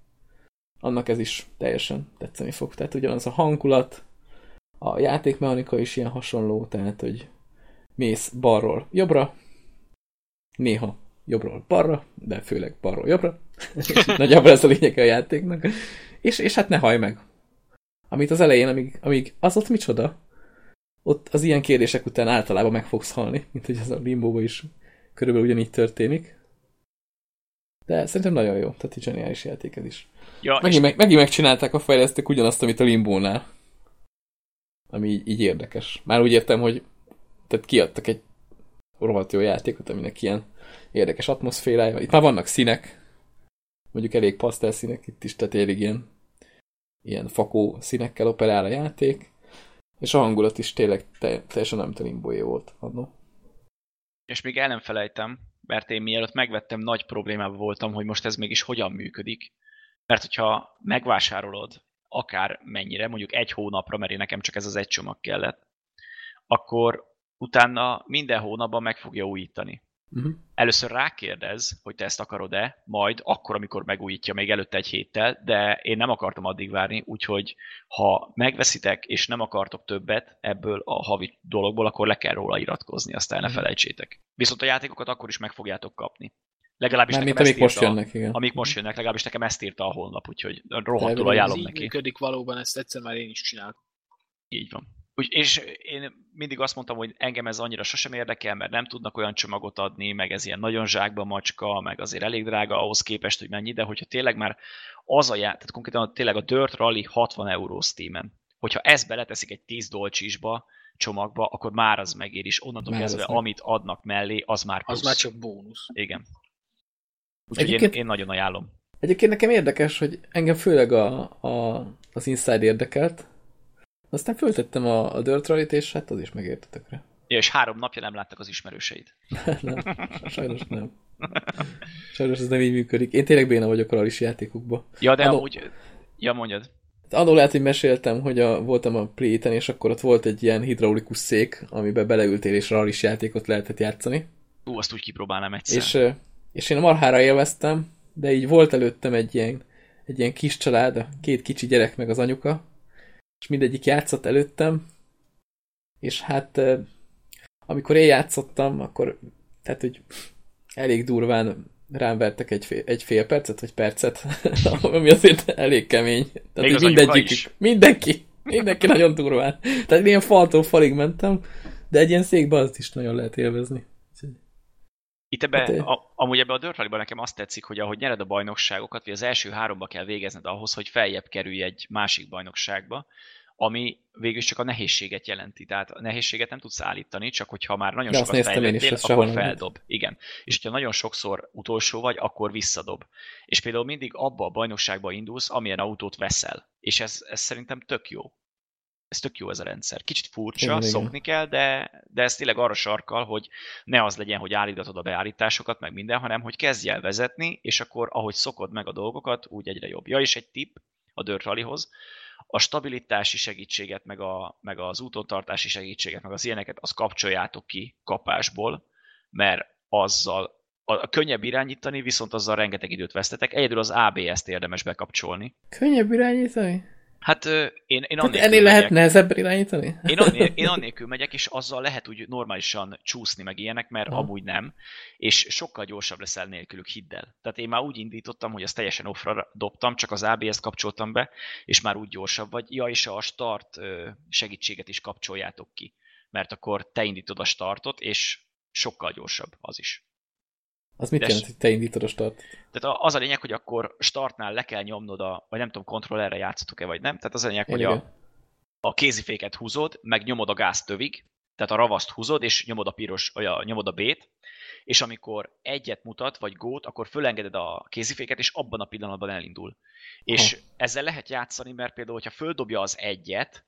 annak ez is teljesen tetszeni fog. Tehát ugyanaz a hangulat, a játékmechanika is ilyen hasonló, tehát, hogy mész balról jobbra, néha jobbról balra, de főleg balról jobbra. nagyjából ez a lényeg a játéknak. És, és hát ne haj meg. Amit az elején, amíg, amíg az ott micsoda, ott az ilyen kérdések után általában meg fogsz halni, mint hogy ez a limbóban is körülbelül ugyanígy történik. De szerintem nagyon jó, tehát egy zseniális játék ez is. Ja, megint, meg, megint megcsinálták a fejlesztők ugyanazt, amit a limbónál. Ami így, így érdekes. Már úgy értem, hogy tehát kiadtak egy rohadt jó játékot, aminek ilyen érdekes atmoszférája. Itt már vannak színek, mondjuk elég pasztel színek itt is, tehát elég ilyen, ilyen fakó színekkel operál a játék, és a hangulat is tényleg te, teljesen nem telimbóé volt adno. És még el nem felejtem, mert én mielőtt megvettem, nagy problémában voltam, hogy most ez mégis hogyan működik. Mert hogyha megvásárolod akár mennyire, mondjuk egy hónapra, mert én nekem csak ez az egy csomag kellett, akkor utána minden hónapban meg fogja újítani. Uh-huh. Először rákérdez, hogy te ezt akarod-e, majd akkor, amikor megújítja, még előtte egy héttel, de én nem akartam addig várni, úgyhogy ha megveszitek, és nem akartok többet ebből a havi dologból, akkor le kell róla iratkozni, aztán uh-huh. ne mhm. felejtsétek. Viszont a játékokat akkor is meg fogjátok kapni. Legalábbis nekem ezt most jönnek, igen. Amik most jönnek, legalábbis nekem ezt írta a honlap, úgyhogy rohadtul ajánlom neki. működik valóban, ezt egyszer már én is csináltam. Így van. Úgy, és én mindig azt mondtam, hogy engem ez annyira sosem érdekel, mert nem tudnak olyan csomagot adni, meg ez ilyen nagyon zsákba macska, meg azért elég drága ahhoz képest, hogy mennyi, de hogyha tényleg már az a ját, tehát konkrétan tényleg a Dirt Rally 60 euró Steam-en. Hogyha ezt beleteszik egy 10 dolcsisba, csomagba, akkor már az megér is. Onnantól már kezdve, amit adnak mellé, az már plusz. Az már csak bónusz. Igen. Úgyhogy én, én nagyon ajánlom. Egyébként nekem érdekes, hogy engem főleg a, a, az Inside érdekelt, aztán föltettem a, a Dirt Rally-t, és hát az is megérte tökre. Ja, és három napja nem láttak az ismerőseid. nem, sajnos nem. Sajnos ez nem így működik. Én tényleg béna vagyok a is játékokba. Ja, de Anno... amúgy... Ja, mondjad. Annó lehet, hogy meséltem, hogy a, voltam a play és akkor ott volt egy ilyen hidraulikus szék, amiben beleültél, és rallis játékot lehetett játszani. Ú, azt úgy kipróbálnám egyszer. És, és én a marhára élveztem, de így volt előttem egy ilyen, egy ilyen kis család, két kicsi gyerek meg az anyuka, és mindegyik játszott előttem, és hát amikor én játszottam, akkor tehát, hogy elég durván rám vertek egy fél, egy fél percet, vagy percet, ami azért elég kemény. Tehát Még mindegyik, mindenki, mindenki nagyon durván. Tehát ilyen faltól falig mentem, de egy ilyen székbe azt is nagyon lehet élvezni. Itt ebbe, hát, a, amúgy ebbe a Dirt Rally-ban nekem azt tetszik, hogy ahogy nyered a bajnokságokat, vagy az első háromba kell végezned ahhoz, hogy feljebb kerülj egy másik bajnokságba, ami végül csak a nehézséget jelenti. Tehát a nehézséget nem tudsz állítani, csak hogyha már nagyon De sokat fejlődtél, akkor feldob. Igen. És hogyha nagyon sokszor utolsó vagy, akkor visszadob. És például mindig abba a bajnokságba indulsz, amilyen autót veszel. És ez, ez szerintem tök jó. Ez tök jó ez a rendszer. Kicsit furcsa, igen, szokni igen. kell, de, de ez tényleg arra sarkal, hogy ne az legyen, hogy állítatod a beállításokat, meg minden, hanem hogy kezdj el vezetni, és akkor ahogy szokod meg a dolgokat, úgy egyre jobb. Ja, és egy tip a Dirt Rallyhoz, a stabilitási segítséget, meg, a, meg az útontartási segítséget, meg az ilyeneket, az kapcsoljátok ki kapásból, mert azzal a, a könnyebb irányítani, viszont azzal rengeteg időt vesztetek. Egyedül az ABS-t érdemes bekapcsolni. Könnyebb irányítani? Hát én, én annélkül ennél megyek, lehet nehezebb irányítani? Én, annél, én annélkül megyek, és azzal lehet úgy normálisan csúszni meg ilyenek, mert ha. amúgy nem, és sokkal gyorsabb leszel nélkülük, hidd el. Tehát én már úgy indítottam, hogy ezt teljesen offra dobtam, csak az ABS-t kapcsoltam be, és már úgy gyorsabb vagy. Ja, és a start segítséget is kapcsoljátok ki, mert akkor te indítod a startot, és sokkal gyorsabb az is. Az mit jelent, hogy te indítod a start? Tehát az a lényeg, hogy akkor startnál le kell nyomnod a, vagy nem tudom, kontrollerre játszotok-e, vagy nem. Tehát az a lényeg, hogy a, a kéziféket húzod, meg nyomod a gáztövig, tehát a ravaszt húzod, és nyomod a piros, vagy a, nyomod a B-t, és amikor egyet mutat, vagy gót, akkor fölengeded a kéziféket, és abban a pillanatban elindul. És ha. ezzel lehet játszani, mert például, hogyha földobja az egyet,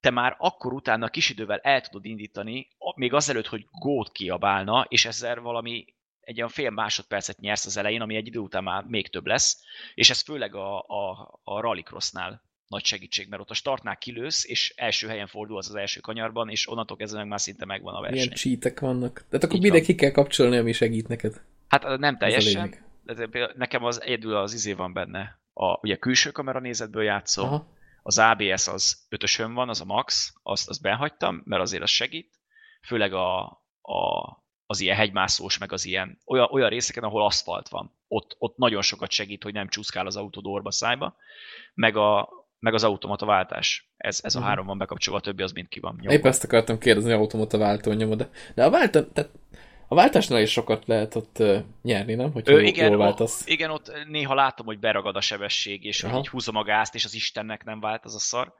te már akkor utána kis idővel el tudod indítani, még azelőtt, hogy gót kiabálna, és ezzel valami egy olyan fél másodpercet nyersz az elején, ami egy idő után már még több lesz, és ez főleg a, a, a rallycrossnál nagy segítség, mert ott a startnál kilősz, és első helyen fordul az az első kanyarban, és onnantól kezdve meg már szinte megvan a verseny. Ilyen cheatek vannak. Tehát akkor mindenki kell kapcsolni, ami segít neked. Hát nem teljesen. Nekem az egyedül az izé van benne. A, ugye külső kamera nézetből játszom, Aha. az ABS az ötösön van, az a max, azt, azt behagytam, mert azért az segít. Főleg a, a, az ilyen hegymászós, meg az ilyen olyan, olyan részeken, ahol aszfalt van. Ott, ott nagyon sokat segít, hogy nem csúszkál az autó dorba szájba. Meg a, meg az automata váltás. Ez, ez a uh-huh. három van bekapcsolva, a többi az mind ki van nyomva. Épp ezt akartam kérdezni, hogy automata váltó nyomod. De, de a, váltó, tehát a váltásnál is sokat lehet ott uh, nyerni, nem? Hogyha Ö, igen, jól váltasz. O, igen, ott néha látom, hogy beragad a sebesség, és Aha. hogy így húzom a gázt, és az Istennek nem vált az a szar.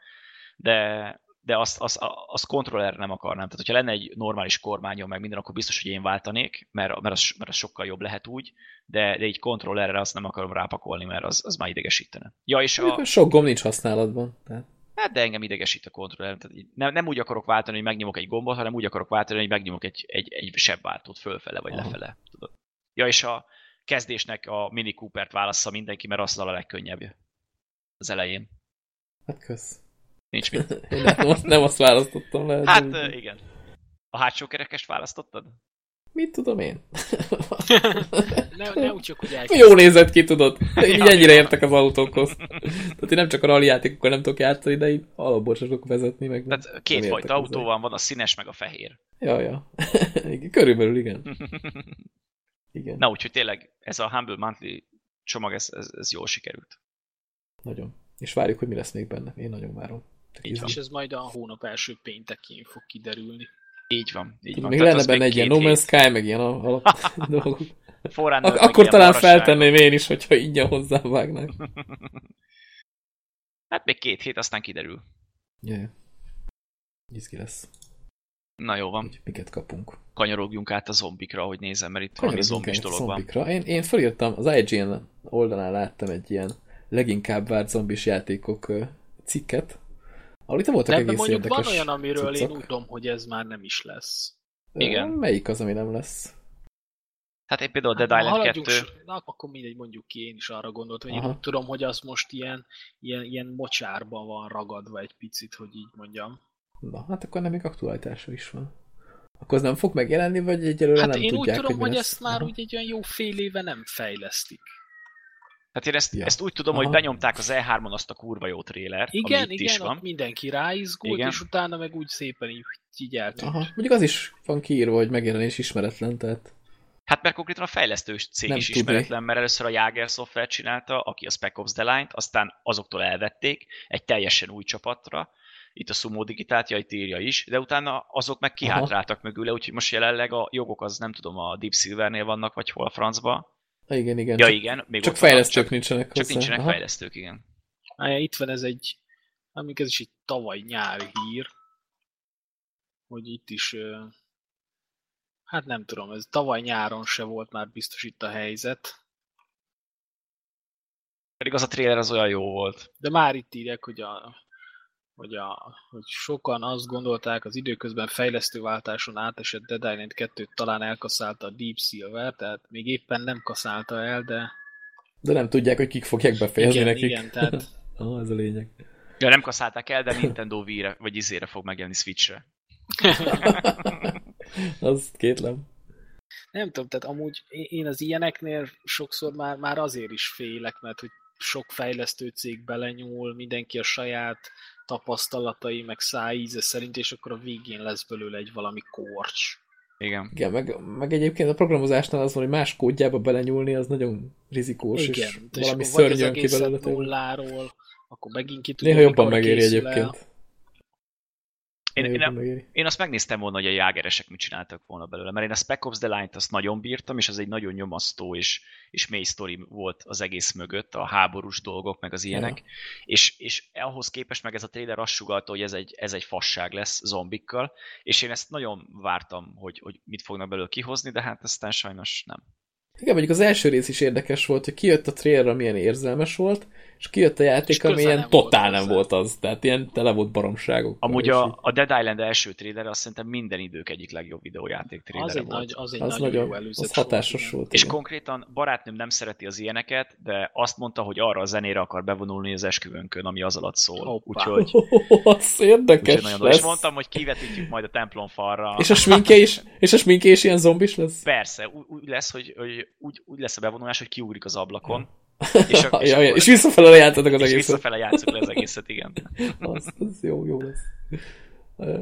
De, de azt, azt, azt kontrollerre nem akarnám. Tehát, hogyha lenne egy normális kormányom, meg minden, akkor biztos, hogy én váltanék, mert, mert, az, mert az sokkal jobb lehet úgy, de, de egy kontrollerre azt nem akarom rápakolni, mert az, az már idegesítene. Ja, és a... Sok gomb nincs használatban. Tehát... Hát de engem idegesít a kontroller. Tehát nem, nem úgy akarok váltani, hogy megnyomok egy gombot, hanem úgy akarok váltani, hogy megnyomok egy, egy, egy sebváltót fölfele vagy Aha. lefele. Tudod? Ja, és a kezdésnek a Mini Coopert válassza mindenki, mert az a legkönnyebb az elején. Hát kösz. Nincs mit. Én nem, azt, nem azt választottam le. Hát úgy. igen. A hátsó kerekest választottad? Mit tudom én? ne, ne úgy csak, hogy Jó nézett ki, tudod. Így ja, ennyire értek az autókhoz. Tehát én nem csak a rally játékokkal nem tudok játszani, de így alapból sem tudok vezetni. Meg Tehát kétfajta autó van, van a színes meg a fehér. Ja, ja. Körülbelül igen. igen. Na úgyhogy tényleg ez a Humble Monthly csomag, ez, ez, ez jól sikerült. Nagyon. És várjuk, hogy mi lesz még benne. Én nagyon várom. Így van. És ez majd a hónap első péntekén fog kiderülni. Így van. Így van. Még Tehát lenne benne egy ilyen No Man's Sky, meg ilyen alap dolgok. Ak- akkor talán feltenném én is, hogyha ingyen hozzávágnák. hát még két hét, aztán kiderül. Yeah. Izgi lesz. Na jó van. Úgy, miket kapunk. Kanyarogjunk át a zombikra, hogy nézem, mert itt valami zombis dolog zombikra. van. Én, én felírtam, az IGN oldalán láttam egy ilyen leginkább várt zombis játékok cikket, ahol itt voltak De egész mondjuk érdekes van olyan, amiről cuccok. én tudom, hogy ez már nem is lesz. Igen. Melyik az, ami nem lesz? Hát én például a Dead hát, Island 2... Na, akkor mindegy, mondjuk ki, én is arra gondoltam, hogy Aha. én tudom, hogy az most ilyen, ilyen, ilyen mocsárban van ragadva egy picit, hogy így mondjam. Na, hát akkor nem még aktualitása is van. Akkor az nem fog megjelenni, vagy egyelőre hát nem én tudják, úgy tudom, hogy, hogy ezt már úgy egy olyan jó fél éve nem fejlesztik. Hát én ezt, ja. ezt úgy tudom, Aha. hogy benyomták az E3-on azt a kurva jó trélert, igen, ami itt igen, is van. mindenki ráizgult, igen. és utána meg úgy szépen így, így eltűnt. Aha. Mondjuk az is van kiírva, hogy megjelenés ismeretlen, tehát... Hát mert konkrétan a fejlesztő cég nem is tudni. ismeretlen, mert először a Jager Software csinálta, aki a Spec Ops The Line-t, aztán azoktól elvették egy teljesen új csapatra, itt a Sumo Digitált itt írja is, de utána azok meg kihátráltak mögüle, úgyhogy most jelenleg a jogok az nem tudom, a Deep Silvernél vannak, vagy hol a francba, igen, igen. Ja, csak, igen. Még csak fejlesztők csak, nincsenek Csak hozzá. nincsenek Aha. fejlesztők, igen. Á, itt van ez egy, amik ez is egy tavaly nyári hír, hogy itt is, hát nem tudom, ez tavaly nyáron se volt már biztos itt a helyzet. Pedig az a trailer az olyan jó volt. De már itt írják, hogy a hogy, a, hogy sokan azt gondolták, az időközben fejlesztőváltáson átesett Dead Island 2 talán elkaszálta a Deep Silver, tehát még éppen nem kaszálta el, de... De nem tudják, hogy kik fogják befejezni igen, nekik. Igen, tehát... ah, ez a lényeg. Ja, nem kaszálták el, de Nintendo Wii-re, vagy izére fog megjelenni Switch-re. az kétlem. Nem tudom, tehát amúgy én az ilyeneknél sokszor már, már azért is félek, mert hogy sok fejlesztő cég belenyúl, mindenki a saját tapasztalatai, meg szájíze szerint, és akkor a végén lesz belőle egy valami korcs. Igen. Igen, meg, meg egyébként a programozásnál az van, hogy más kódjába belenyúlni, az nagyon rizikós, Igen, és valami szörnyűen ki belőle. nulláról, akkor megint ki tudja, Néha jobban megéri egyébként. El. Én, én, én azt megnéztem volna, hogy a jágeresek mit csináltak volna belőle, mert én a Spec Ops The Line-t azt nagyon bírtam, és az egy nagyon nyomasztó és, és mély sztori volt az egész mögött, a háborús dolgok, meg az ilyenek, ja. és, és ahhoz képest meg ez a trailer azt sugalta, hogy ez egy, ez egy fasság lesz zombikkal, és én ezt nagyon vártam, hogy, hogy mit fognak belőle kihozni, de hát aztán sajnos nem. Igen, mondjuk az első rész is érdekes volt, hogy kijött a trailer, milyen érzelmes volt, és kijött a játék, ami ilyen totál nem volt az. Tehát ilyen tele volt baromságok. Amúgy a, a Dead Island első trailer azt szerintem minden idők egyik legjobb videójáték trailer az volt. Nagy, az egy az nagyon, nagyon jó előzet az hatásos volt. volt és igen. konkrétan barátnőm nem szereti az ilyeneket, de azt mondta, hogy arra a zenére akar bevonulni az esküvőnkön, ami az alatt szól. Úgyhogy... Oh, az érdekes úgyhogy lesz. És mondtam, hogy kivetítjük majd a templom falra. És a sminke is, és a sminke is ilyen zombis lesz? Persze, úgy lesz, hogy, hogy úgy, úgy lesz a bevonulás, hogy kiugrik az ablakon. És, a, és, ja, akkor, és visszafele játszatok az és egészet. És visszafele játszok le az egészet, igen. az, az jó, jó lesz.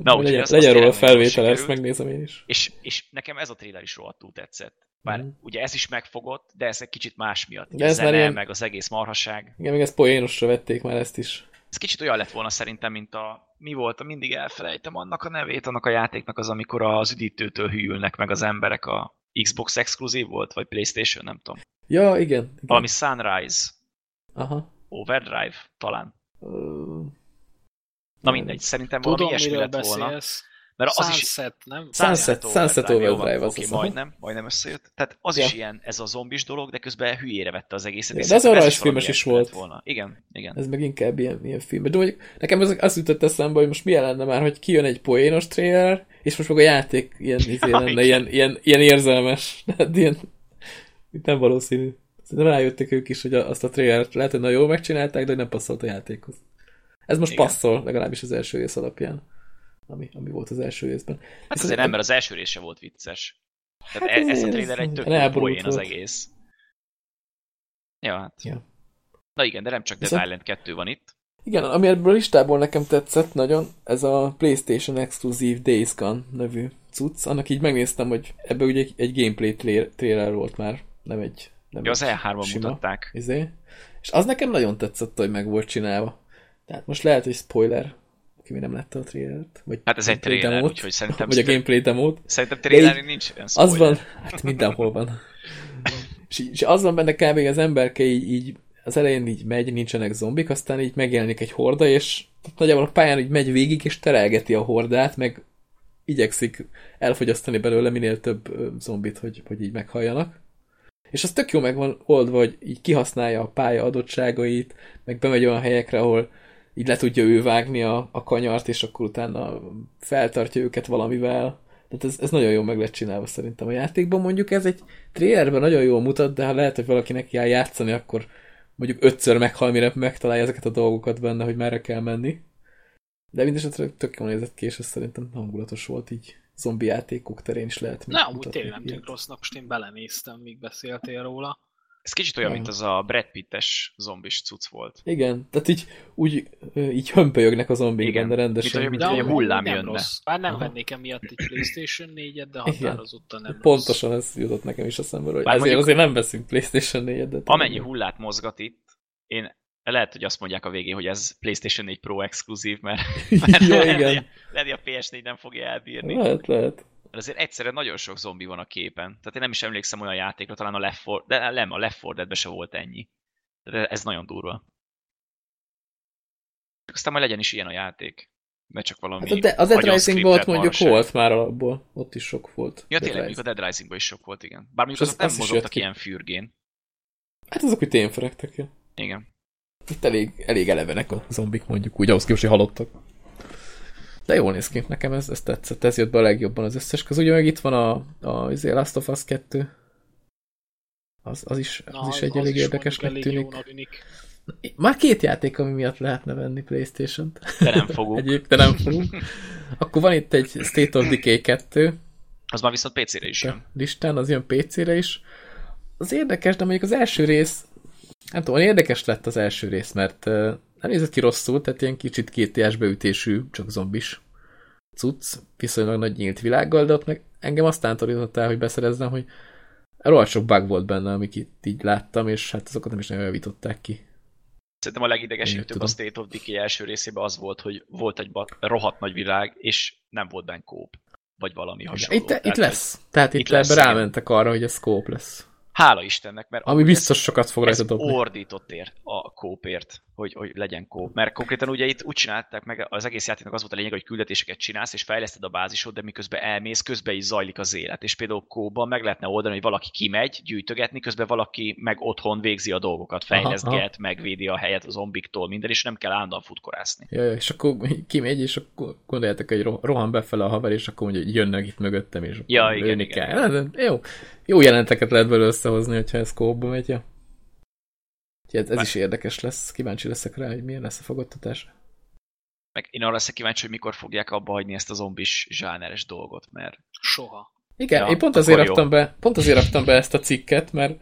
Na, legyen, azt legyen róla felvétel, ezt megnézem én is. És, és nekem ez a trailer is rohadtul tetszett. Bár mm. ugye ez is megfogott, de ez egy kicsit más miatt. De ez a zene, ilyen... meg az egész marhaság. Igen, még ezt poénosra vették már ezt is. Ez kicsit olyan lett volna szerintem, mint a... Mi volt, mindig elfelejtem annak a nevét, annak a játéknak az, amikor az üdítőtől hűlnek meg az emberek a Xbox exkluzív volt, vagy Playstation, nem tudom. Ja, igen. igen. Valami Sunrise. Aha. Overdrive, talán. Uh, Na mindegy, szerintem Tudom, valami ilyesmi lett volna. Beszélsz. Mert az Sunset, is... nem? Sunset, Sunset Overdrive az okay, majdnem, majdnem összejött. Tehát az ja. is ilyen, ez a zombis dolog, de közben hülyére vette az egészet. Ja, de az arra is filmes is volt. Volna. Igen, igen. Ez meg inkább ilyen, ilyen film. De mondjuk, nekem az, az jutott eszembe, hogy most milyen lenne már, hogy kijön egy poénos trailer, és most meg a játék ilyen, izé lenne, ilyen, ilyen, ilyen érzelmes. Tehát ilyen, nem valószínű. Szerintem rájöttek ők is, hogy azt a trailert lehet, hogy nagyon jól megcsinálták, de hogy nem passzolt a játékhoz. Ez most Igen. passzol, legalábbis az első rész alapján, ami, ami volt az első részben. Hát azért nem, mert az első része volt vicces. Tehát hát ez, ez a trailer egy tök poén az egész. Ja, hát. Ja. Na igen, de nem csak Dead Viszont... Island 2 van itt. Igen, ami ebből a listából nekem tetszett nagyon, ez a PlayStation exkluzív Days Gone nevű cucc. Annak így megnéztem, hogy ebből ugye egy, egy gameplay trailer volt már, nem egy nem ja, az E3-ban mutatták. Izé. És az nekem nagyon tetszett, hogy meg volt csinálva. Tehát most lehet, hogy spoiler, aki még nem látta a trailert. Vagy hát ez egy trailer, demót, úgyhogy szerintem... Vagy a gameplay demót. Szerintem trailer nincs olyan spoiler. Az van, hát mindenhol van. és, és az van benne kb. az emberke így, így az elején így megy, nincsenek zombik, aztán így megjelenik egy horda, és nagyjából a pályán így megy végig, és terelgeti a hordát, meg igyekszik elfogyasztani belőle minél több zombit, hogy, hogy így meghalljanak. És az tök jó meg van oldva, hogy így kihasználja a pálya adottságait, meg bemegy olyan helyekre, ahol így le tudja ő vágni a, a kanyart, és akkor utána feltartja őket valamivel. Tehát ez, ez nagyon jó meg lett csinálva szerintem a játékban. Mondjuk ez egy trailerben nagyon jól mutat, de ha lehet, hogy valakinek kell játszani, akkor mondjuk ötször meghal, mire megtalálja ezeket a dolgokat benne, hogy merre kell menni. De mindesetre tök jól nézett ki, és ez szerintem hangulatos volt így zombi játékok terén is lehet. Na, amúgy tényleg nem tűnik rossznak, most én belenéztem, míg beszéltél róla. Ez kicsit olyan, mint az a Brad Pittes zombis cucc volt. Igen, tehát így, úgy, így hömpölyögnek a zombik Igen. benne rendesen. Mint olyan, mint a hullám nem jönne. Rossz. Bár nem Aha. vennék emiatt egy Playstation 4-et, de határozottan nem Pontosan rossz. ez jutott nekem is a szemben, hogy Bár ezért azért nem veszünk Playstation 4-et. De amennyi hullát mozgat itt, én lehet, hogy azt mondják a végén, hogy ez PlayStation 4 Pro exkluzív, mert, mert ja, igen. lehet, hogy a PS4 nem fogja elbírni. Lehet, lehet. De azért egyszerűen nagyon sok zombi van a képen. Tehát én nem is emlékszem olyan játékra, talán a Left 4, de nem, a Left 4 Dead-ben se volt ennyi. De ez nagyon durva. Aztán majd legyen is ilyen a játék. Ne csak valami hát de, a Dead Rising volt mondjuk volt már alapból. Ott is sok volt. Ja, tényleg, mondjuk a Dead Rising is sok volt, igen. Bár mondjuk az, az nem mozogtak ilyen fürgén. Hát azok, hogy tényferegtek, ja. Igen. Itt elég, elég elevenek a zombik, mondjuk úgy, ahhoz képest, hogy halottak. De jól néz ki, nekem ez, ez tetszett, ez jött be a legjobban az összes közül. Ugye meg itt van a, a, a Last of Us 2. Az, az is, az Na, is egy az elég érdekesnek tűnik. tűnik. Már két játék, ami miatt lehetne venni Playstation-t. De nem fogunk. Egyéb, de nem fogunk. Akkor van itt egy State of Decay 2. Az már viszont PC-re is jön. Listán, az jön PC-re is. Az érdekes, de mondjuk az első rész nem tudom, érdekes lett az első rész, mert nem nézett ki rosszul, tehát ilyen kicsit kétiás beütésű, csak zombis cucc, viszonylag nagy nyílt világgal, de ott meg engem azt tántorított el, hogy beszerezzem, hogy rohadt sok bug volt benne, amik itt így láttam, és hát azokat nem is nagyon javították ki. Szerintem a legidegesítőbb a State of Decay első részében az volt, hogy volt egy rohadt nagy világ, és nem volt benne kóp. Vagy valami hasonló. Itt, Tehát, itt lesz. Tehát itt, itt lesz, rámentek arra, hogy ez kóp lesz. Hála Istennek, mert... Ami biztos ez, sokat fog rajta dobni. ordított ért a kópért, hogy, hogy legyen kóp. Mert konkrétan ugye itt úgy csinálták meg, az egész játéknak az volt a lényeg, hogy küldetéseket csinálsz, és fejleszted a bázisod, de miközben elmész, közben is zajlik az élet. És például kóban meg lehetne oldani, hogy valaki kimegy gyűjtögetni, közben valaki meg otthon végzi a dolgokat, fejlesztget, megvédi a helyet az zombiktól, minden, és nem kell állandóan futkorászni. Ja, és akkor kimegy, és akkor gondoljátok, hogy rohan befele a haver, és akkor mondja, hogy jönnek itt mögöttem, és ja, igen, igen. kell. Igen. Jó, jó jelenteket lehet belőle összehozni, hogyha ez kóba megy. Ja. Ez, ez is érdekes lesz, kíváncsi leszek rá, hogy milyen lesz a fogadtatás. Meg én arra leszek kíváncsi, hogy mikor fogják abba hagyni ezt a zombis zsáneres dolgot, mert... Soha. Igen, ja, én pont azért, raktam be, pont azért raktam be ezt a cikket, mert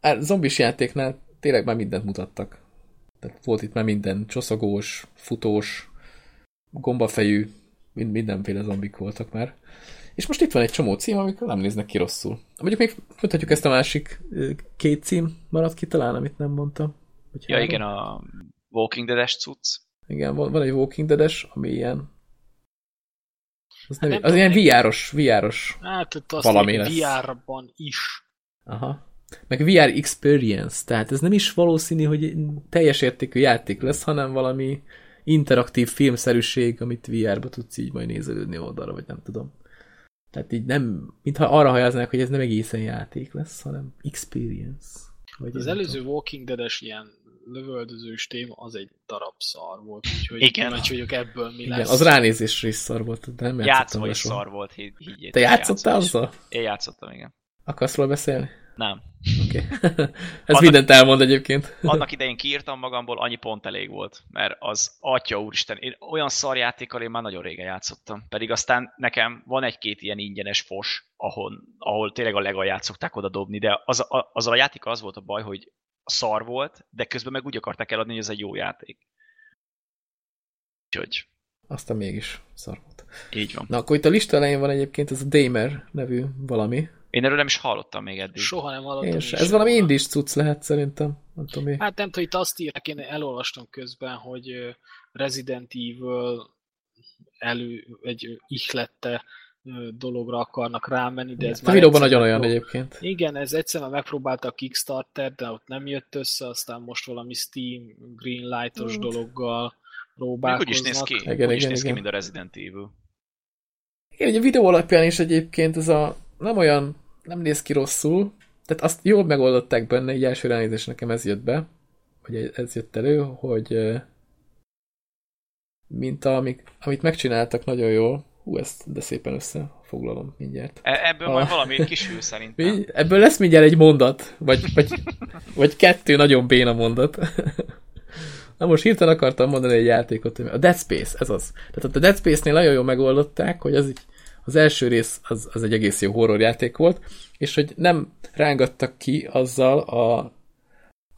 a zombis játéknál tényleg már mindent mutattak. Tehát volt itt már minden csoszogós, futós, gombafejű, mind, mindenféle zombik voltak már. És most itt van egy csomó cím, amik nem néznek ki rosszul. Mondjuk még mutatjuk ezt a másik két cím maradt ki talán, amit nem mondtam. ja, három. igen, a Walking Dead-es cucc. Igen, van, van egy Walking Dead-es, ami ilyen az, nem, hát nem az ilyen VR-os, VR-os hát, valami lesz. VR-ban is. Aha. Meg VR Experience, tehát ez nem is valószínű, hogy teljes értékű játék lesz, hanem valami interaktív filmszerűség, amit VR-ba tudsz így majd nézelődni oldalra, vagy nem tudom. Tehát így nem, mintha arra hajaznák, hogy ez nem egészen játék lesz, hanem experience. Vagy az előző tudom. Walking Dead-es ilyen lövöldözős téma az egy darab szar volt, úgyhogy Igen. kíváncsi vagyok ebből mi Igen, lesz. az ránézésre is szar volt, de nem játszottam is szar volt, higgyétek. Te játszottál azzal? Én játszottam, igen. Akarsz róla beszélni? Nem. Okay. Ez annak, mindent elmond egyébként. annak idején kiírtam magamból, annyi pont elég volt, mert az atya úristen, én olyan szarjátékkal én már nagyon régen játszottam. Pedig aztán nekem van egy-két ilyen ingyenes fos, ahol, ahol tényleg a legalját szokták oda dobni, de az, a, azzal a játék az volt a baj, hogy szar volt, de közben meg úgy akarták eladni, hogy ez egy jó játék. Úgyhogy... Aztán mégis szar volt. Így van. Na, akkor itt a lista elején van egyébként ez a Damer nevű valami, én erről nem is hallottam még eddig. Soha nem hallottam. Én ez valami indis cucc lehet szerintem. Nem tudom mi. Hát nem tudom, itt azt írják, én elolvastam közben, hogy Resident Evil elő, egy ihlette dologra akarnak rámenni, de ez a videóban nagyon olyan egyébként. Igen, ez egyszerűen megpróbálta a Kickstarter, de ott nem jött össze, aztán most valami Steam Greenlight-os hmm. dologgal próbálkoznak. Úgy is néz ki, igen, úgy igen, is néz igen. ki, mint a Resident Evil. Igen, ugye a videó alapján is egyébként ez a nem olyan nem néz ki rosszul, tehát azt jól megoldották benne, így első ránézés nekem ez jött be, vagy ez jött elő, hogy mint amik, amit megcsináltak nagyon jól, hú, ezt de szépen összefoglalom mindjárt. E- ebből a, majd valami kisül szerintem. Ebből lesz mindjárt egy mondat, vagy, vagy, vagy kettő nagyon béna mondat. Na most hirtelen akartam mondani egy játékot, a Dead Space, ez az. Tehát a Dead Space-nél nagyon jól megoldották, hogy az így az első rész az, az egy egész jó horrorjáték volt, és hogy nem rángattak ki azzal a,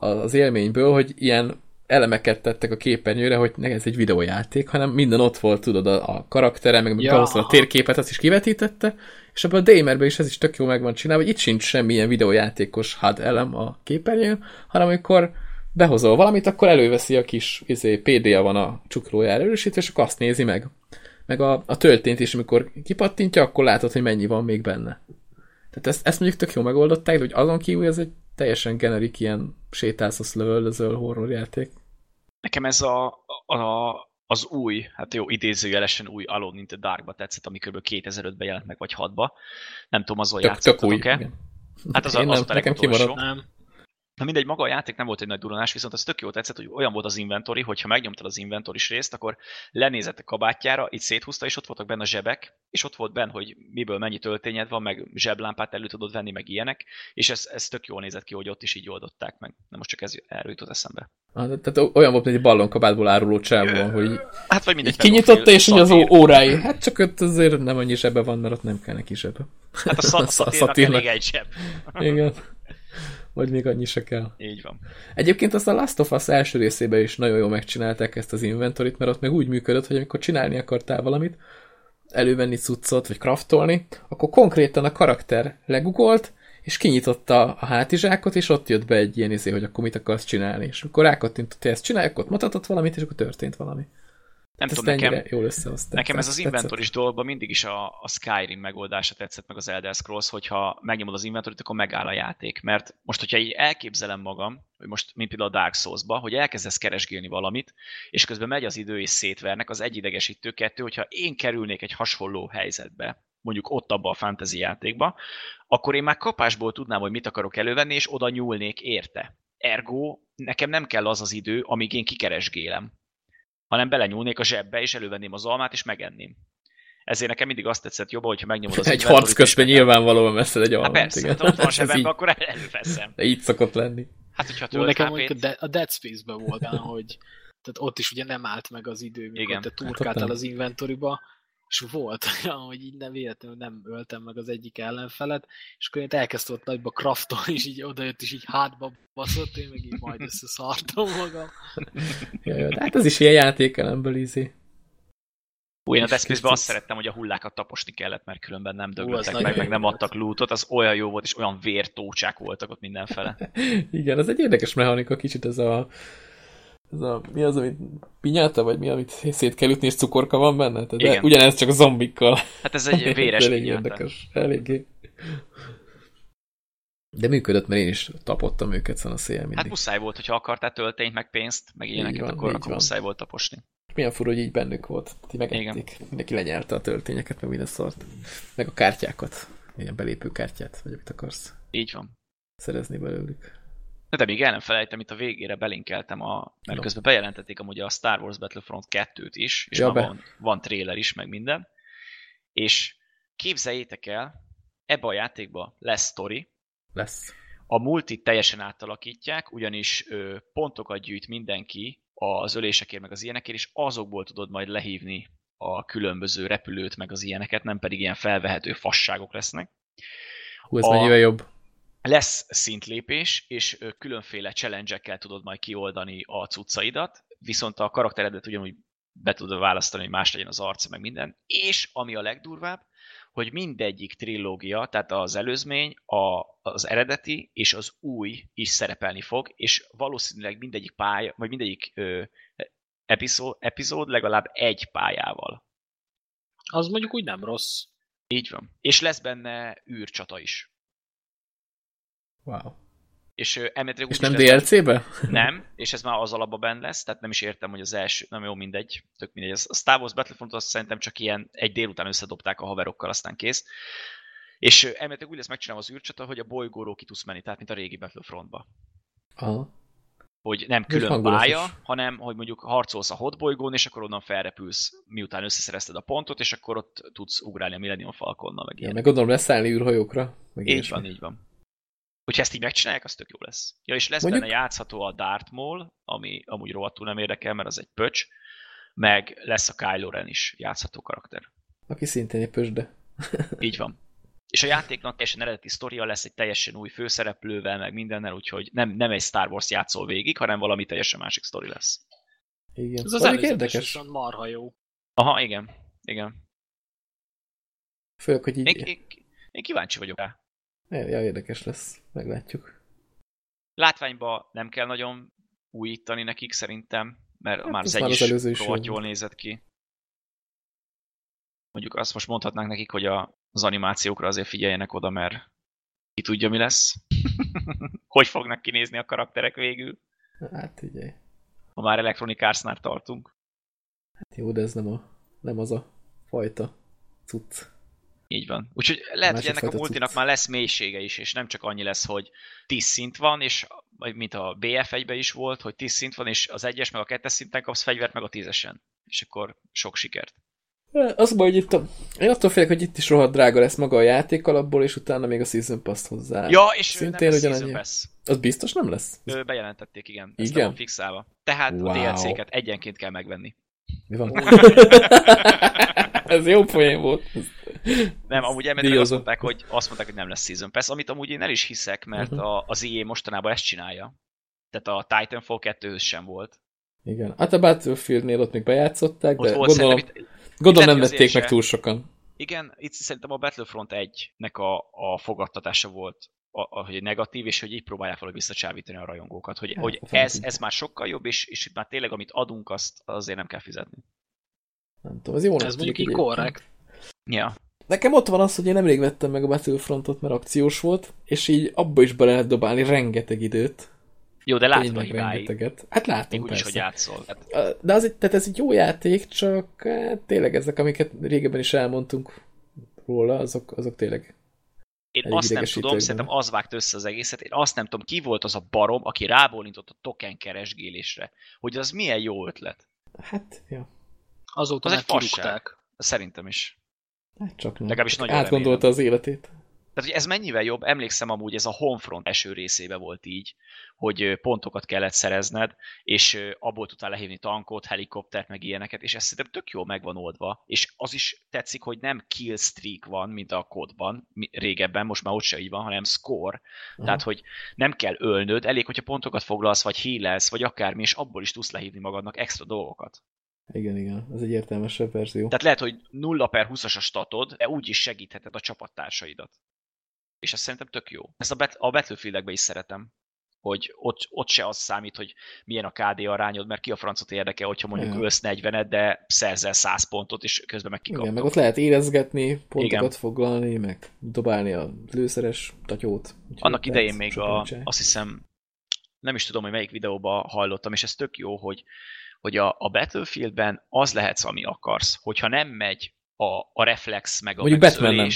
az élményből, hogy ilyen elemeket tettek a képernyőre, hogy ez egy videójáték, hanem minden ott volt, tudod, a, a karaktere, meg ja. a térképet, azt is kivetítette, és ebben a Damerben is ez is tök jó meg van csinálva, hogy itt sincs semmilyen videójátékos HUD elem a képernyőn, hanem amikor behozol valamit, akkor előveszi a kis izé, PD-ja van a csuklójára erősítve, és akkor azt nézi meg meg a, a töltényt is, amikor kipattintja, akkor látod, hogy mennyi van még benne. Tehát ezt, ezt mondjuk tök jó megoldották, de hogy azon kívül ez egy teljesen generik ilyen sétálsz, lövöldözöl horrorjáték. Nekem ez a, a, az új, hát jó, idézőjelesen új Alone in the Darkba tetszett, ami kb. 2005-ben jelent meg, vagy 6-ba. Nem tudom, azon játszottatok-e? Hát az, az, az nem, nekem kimaradt. Nem. Na mindegy, maga a játék nem volt egy nagy duranás, viszont az tök jó tetszett, hogy olyan volt az inventory, hogy ha megnyomtad az inventoris részt, akkor lenézett a kabátjára, itt széthúzta, és ott voltak benne a zsebek, és ott volt benne, hogy miből mennyi töltényed van, meg zseblámpát elő tudod venni, meg ilyenek, és ez, ez tök jól nézett ki, hogy ott is így oldották meg. Na most csak ez erről jutott eszembe. Ah, tehát olyan volt, mint egy ballonkabátból áruló csávó, hogy hát, vagy mindegy, kinyitotta, és így az órái. Hát csak ott azért nem annyi zsebe van, mert ott nem kell neki zsebe. Hát a, szat, a szatírnak elég egy zseb. Igen vagy még annyi se kell. Így van. Egyébként azt a Last of Us első részében is nagyon jól megcsinálták ezt az inventorit, mert ott meg úgy működött, hogy amikor csinálni akartál valamit, elővenni cuccot, vagy kraftolni, akkor konkrétan a karakter legugolt, és kinyitotta a hátizsákot, és ott jött be egy ilyen izé, hogy akkor mit akarsz csinálni. És akkor rákattintott, hogy ezt csinálj, akkor ott mutatott valamit, és akkor történt valami. Nem tudom, nekem, jól összehozták. Nekem ez az inventoris dologban mindig is a, a Skyrim megoldása tetszett meg az Elder Scrolls, hogyha megnyomod az inventorit, akkor megáll a játék. Mert most, hogyha így elképzelem magam, hogy most, mint például a Dark Souls-ba, hogy elkezdesz keresgélni valamit, és közben megy az idő és szétvernek, az egyidegesítő kettő, hogyha én kerülnék egy hasonló helyzetbe, mondjuk ott abba a fantasy játékba, akkor én már kapásból tudnám, hogy mit akarok elővenni, és oda nyúlnék érte. Ergo, nekem nem kell az az idő, amíg én kikeresgélem hanem belenyúlnék a zsebbe, és elővenném az almát, és megenném. Ezért nekem mindig azt tetszett jobban, hogyha megnyomod az Egy harc közben nyilvánvalóan messze egy almát. Hát persze, igen. hát ott van zsebemben, így, akkor előveszem. De így szokott lenni. Hát, hogyha tölt Nekem hp a Dead Space-ben volt, hogy tehát ott is ugye nem állt meg az idő, mikor Igen. te turkáltál hát az inventoriba, és volt olyan, hogy így nem véletlenül nem öltem meg az egyik ellenfelet, és akkor én elkezdtem ott nagyba kraftol, és így odajött, és így hátba baszott, én meg így majd összeszartam magam. ja, de hát ez is ilyen játékelemből izé. Ú, én a Death azt szerettem, hogy a hullákat taposni kellett, mert különben nem döglöttek meg, meg nem adtak lootot, az olyan jó volt, és olyan vértócsák voltak ott mindenfele. Igen, az egy érdekes mechanika, kicsit ez a ez a, mi az, amit pinyáta, vagy mi, amit szét kell ütni, és cukorka van benne? Tehát Igen. ugyanez csak a zombikkal. Hát ez egy véres Elég érdekes. Eléggé. De működött, mert én is tapottam őket szóval a szél mindig. Hát muszáj volt, hogyha akartál töltényt, meg pénzt, meg ilyeneket, van, akkor, akkor muszáj volt taposni. Milyen fura, hogy így bennük volt. Ti megették. Igen. Mindenki lenyelte a töltényeket, meg minden szart. Meg a kártyákat. Ilyen belépő kártyát, vagy amit akarsz. Így van. Szerezni belőlük. De még el nem felejtem, itt a végére belinkeltem, a, mert közben bejelentették amúgy a Star Wars Battlefront 2-t is, és ja, van, van trailer is, meg minden. És képzeljétek el, ebbe a játékba lesz story. Lesz. A multit teljesen átalakítják, ugyanis ö, pontokat gyűjt mindenki az ölésekért, meg az ilyenekért, és azokból tudod majd lehívni a különböző repülőt, meg az ilyeneket, nem pedig ilyen felvehető fasságok lesznek. Hú, ez a... mennyivel jobb lesz szintlépés, és különféle challenge tudod majd kioldani a cuccaidat, viszont a karakteredet ugyanúgy be tudod választani, hogy más legyen az arca, meg minden. És ami a legdurvább, hogy mindegyik trilógia, tehát az előzmény, a, az eredeti és az új is szerepelni fog, és valószínűleg mindegyik pálya, vagy mindegyik ö, epizód, epizód legalább egy pályával. Az mondjuk úgy nem rossz. Így van. És lesz benne űrcsata is. Wow. És, elméletileg és nem DLC-be? Nem, és ez már az alapban benne lesz, tehát nem is értem, hogy az első, nem jó, mindegy, tök mindegy. A Star Wars Battlefront azt szerintem csak ilyen egy délután összedobták a haverokkal, aztán kész. És elméletileg úgy lesz megcsinálva az űrcsata, hogy a bolygóról ki tudsz menni, tehát mint a régi Battlefrontba. Aha. Hogy nem külön pálya, hanem hogy mondjuk harcolsz a hotbolygón, és akkor onnan felrepülsz, miután összeszerezted a pontot, és akkor ott tudsz ugrálni a Millennium Falconnal. Meg, ja, meg gondolom leszállni űrhajókra. Meg így van, így van. Hogyha ezt így megcsinálják, az tök jó lesz. Ja, és lesz Mondjuk... benne játszható a Darth Maul, ami amúgy rohadtul nem érdekel, mert az egy pöcs, meg lesz a Kylo Ren is játszható karakter. Aki szintén egy pöcsde. így van. És a játéknak teljesen eredeti sztoria lesz egy teljesen új főszereplővel, meg mindennel, úgyhogy nem, nem egy Star Wars játszol végig, hanem valami teljesen másik sztori lesz. Igen. Ez az érdekes. marha jó. Aha, igen. Igen. Főleg, hogy így... Én, én, én kíváncsi vagyok rá. Ja, érdekes lesz, meglátjuk. Látványba nem kell nagyon újítani nekik szerintem, mert hát már az egy is, is rohadt jól nézett ki. Mondjuk azt most mondhatnánk nekik, hogy a, az animációkra azért figyeljenek oda, mert ki tudja, mi lesz. hogy fognak kinézni a karakterek végül. Hát ugye. Ha már Electronic Arts-nál tartunk. Hát jó, de ez nem, a, nem az a fajta cucc. Így van. Úgyhogy lehet, hogy ennek a multinak már lesz mélysége is, és nem csak annyi lesz, hogy 10 szint van, és mint a BF1-ben is volt, hogy 10 szint van, és az egyes meg a kettes szinten kapsz fegyvert, meg a tízesen. És akkor sok sikert. Az baj, hogy itt a... Én attól félek, hogy itt is rohadt drága lesz maga a játék alapból, és utána még a Season Pass hozzá. Ja, és Szintén nem lesz Season Pass. Az biztos nem lesz? Ő bejelentették, igen. Ez igen? fixálva. Tehát wow. a DLC-ket egyenként kell megvenni. Mi van? Ez jó poén volt. Nem, amúgy elmentek azt mondták, hogy, azt mondták, hogy nem lesz Season Pass, amit amúgy én el is hiszek, mert uh-huh. a, az EA mostanában ezt csinálja. Tehát a Titanfall 2 sem volt. Igen. Hát a Battlefield-nél ott még bejátszották, ott de gondolom, itt, gondolom nem vették meg túl sokan. Igen, itt szerintem a Battlefront 1-nek a, a fogadtatása volt, a, a, hogy negatív, és hogy így próbálják valahogy visszacsávítani a rajongókat, hogy, hát, hogy ez, ez már sokkal jobb, és, és itt már tényleg amit adunk, azt azért nem kell fizetni. Nem tudom, ez jó Ez mondjuk így korrekt. Ja. Nekem ott van az, hogy én nemrég vettem meg a Battlefrontot, mert akciós volt, és így abba is be lehet dobálni rengeteg időt. Jó, de látod a rengeteget. Hát látom, Még úgyis, persze. hogy játszol. Hát, De az, tehát ez egy jó játék, csak hát, tényleg ezek, amiket régebben is elmondtunk róla, azok, azok tényleg én Elég azt nem tudom, szerintem az vágta össze az egészet, én azt nem tudom, ki volt az a barom, aki rábólintott a token keresgélésre. Hogy az milyen jó ötlet. Hát, ja. Azóta Az egy fasság. Szerintem is. Hát csak nem. Legalábbis nagyon Átgondolta az életét. Tehát, hogy ez mennyivel jobb, emlékszem amúgy ez a Homefront első részébe volt így, hogy pontokat kellett szerezned, és abból tudtál lehívni tankot, helikoptert, meg ilyeneket, és ez szerintem tök jól meg van oldva, és az is tetszik, hogy nem kill streak van, mint a kodban, mi- régebben, most már ott se így van, hanem score, Aha. tehát, hogy nem kell ölnöd, elég, hogyha pontokat foglalsz, vagy healelsz, vagy akármi, és abból is tudsz lehívni magadnak extra dolgokat. Igen, igen. Ez egy értelmesebb verzió. Tehát lehet, hogy 0 per 20-as a statod, de úgy is segítheted a csapattársaidat. És ez szerintem tök jó. Ezt a, bet- a Battlefield-ekben is szeretem, hogy ott, ott se az számít, hogy milyen a KD arányod, mert ki a francot érdekel, hogyha mondjuk Igen. ölsz 40-et, de szerzel 100 pontot, és közben meg Igen, kikaptok. meg ott lehet érezgetni, pontokat Igen. foglalni, meg dobálni a lőszeres tatyót. Annak idején még a, azt hiszem, nem is tudom, hogy melyik videóban hallottam, és ez tök jó, hogy, hogy a, a Battlefieldben az lehetsz, ami akarsz. Hogyha nem megy a, a reflex, meg a Mondjuk Batman nem.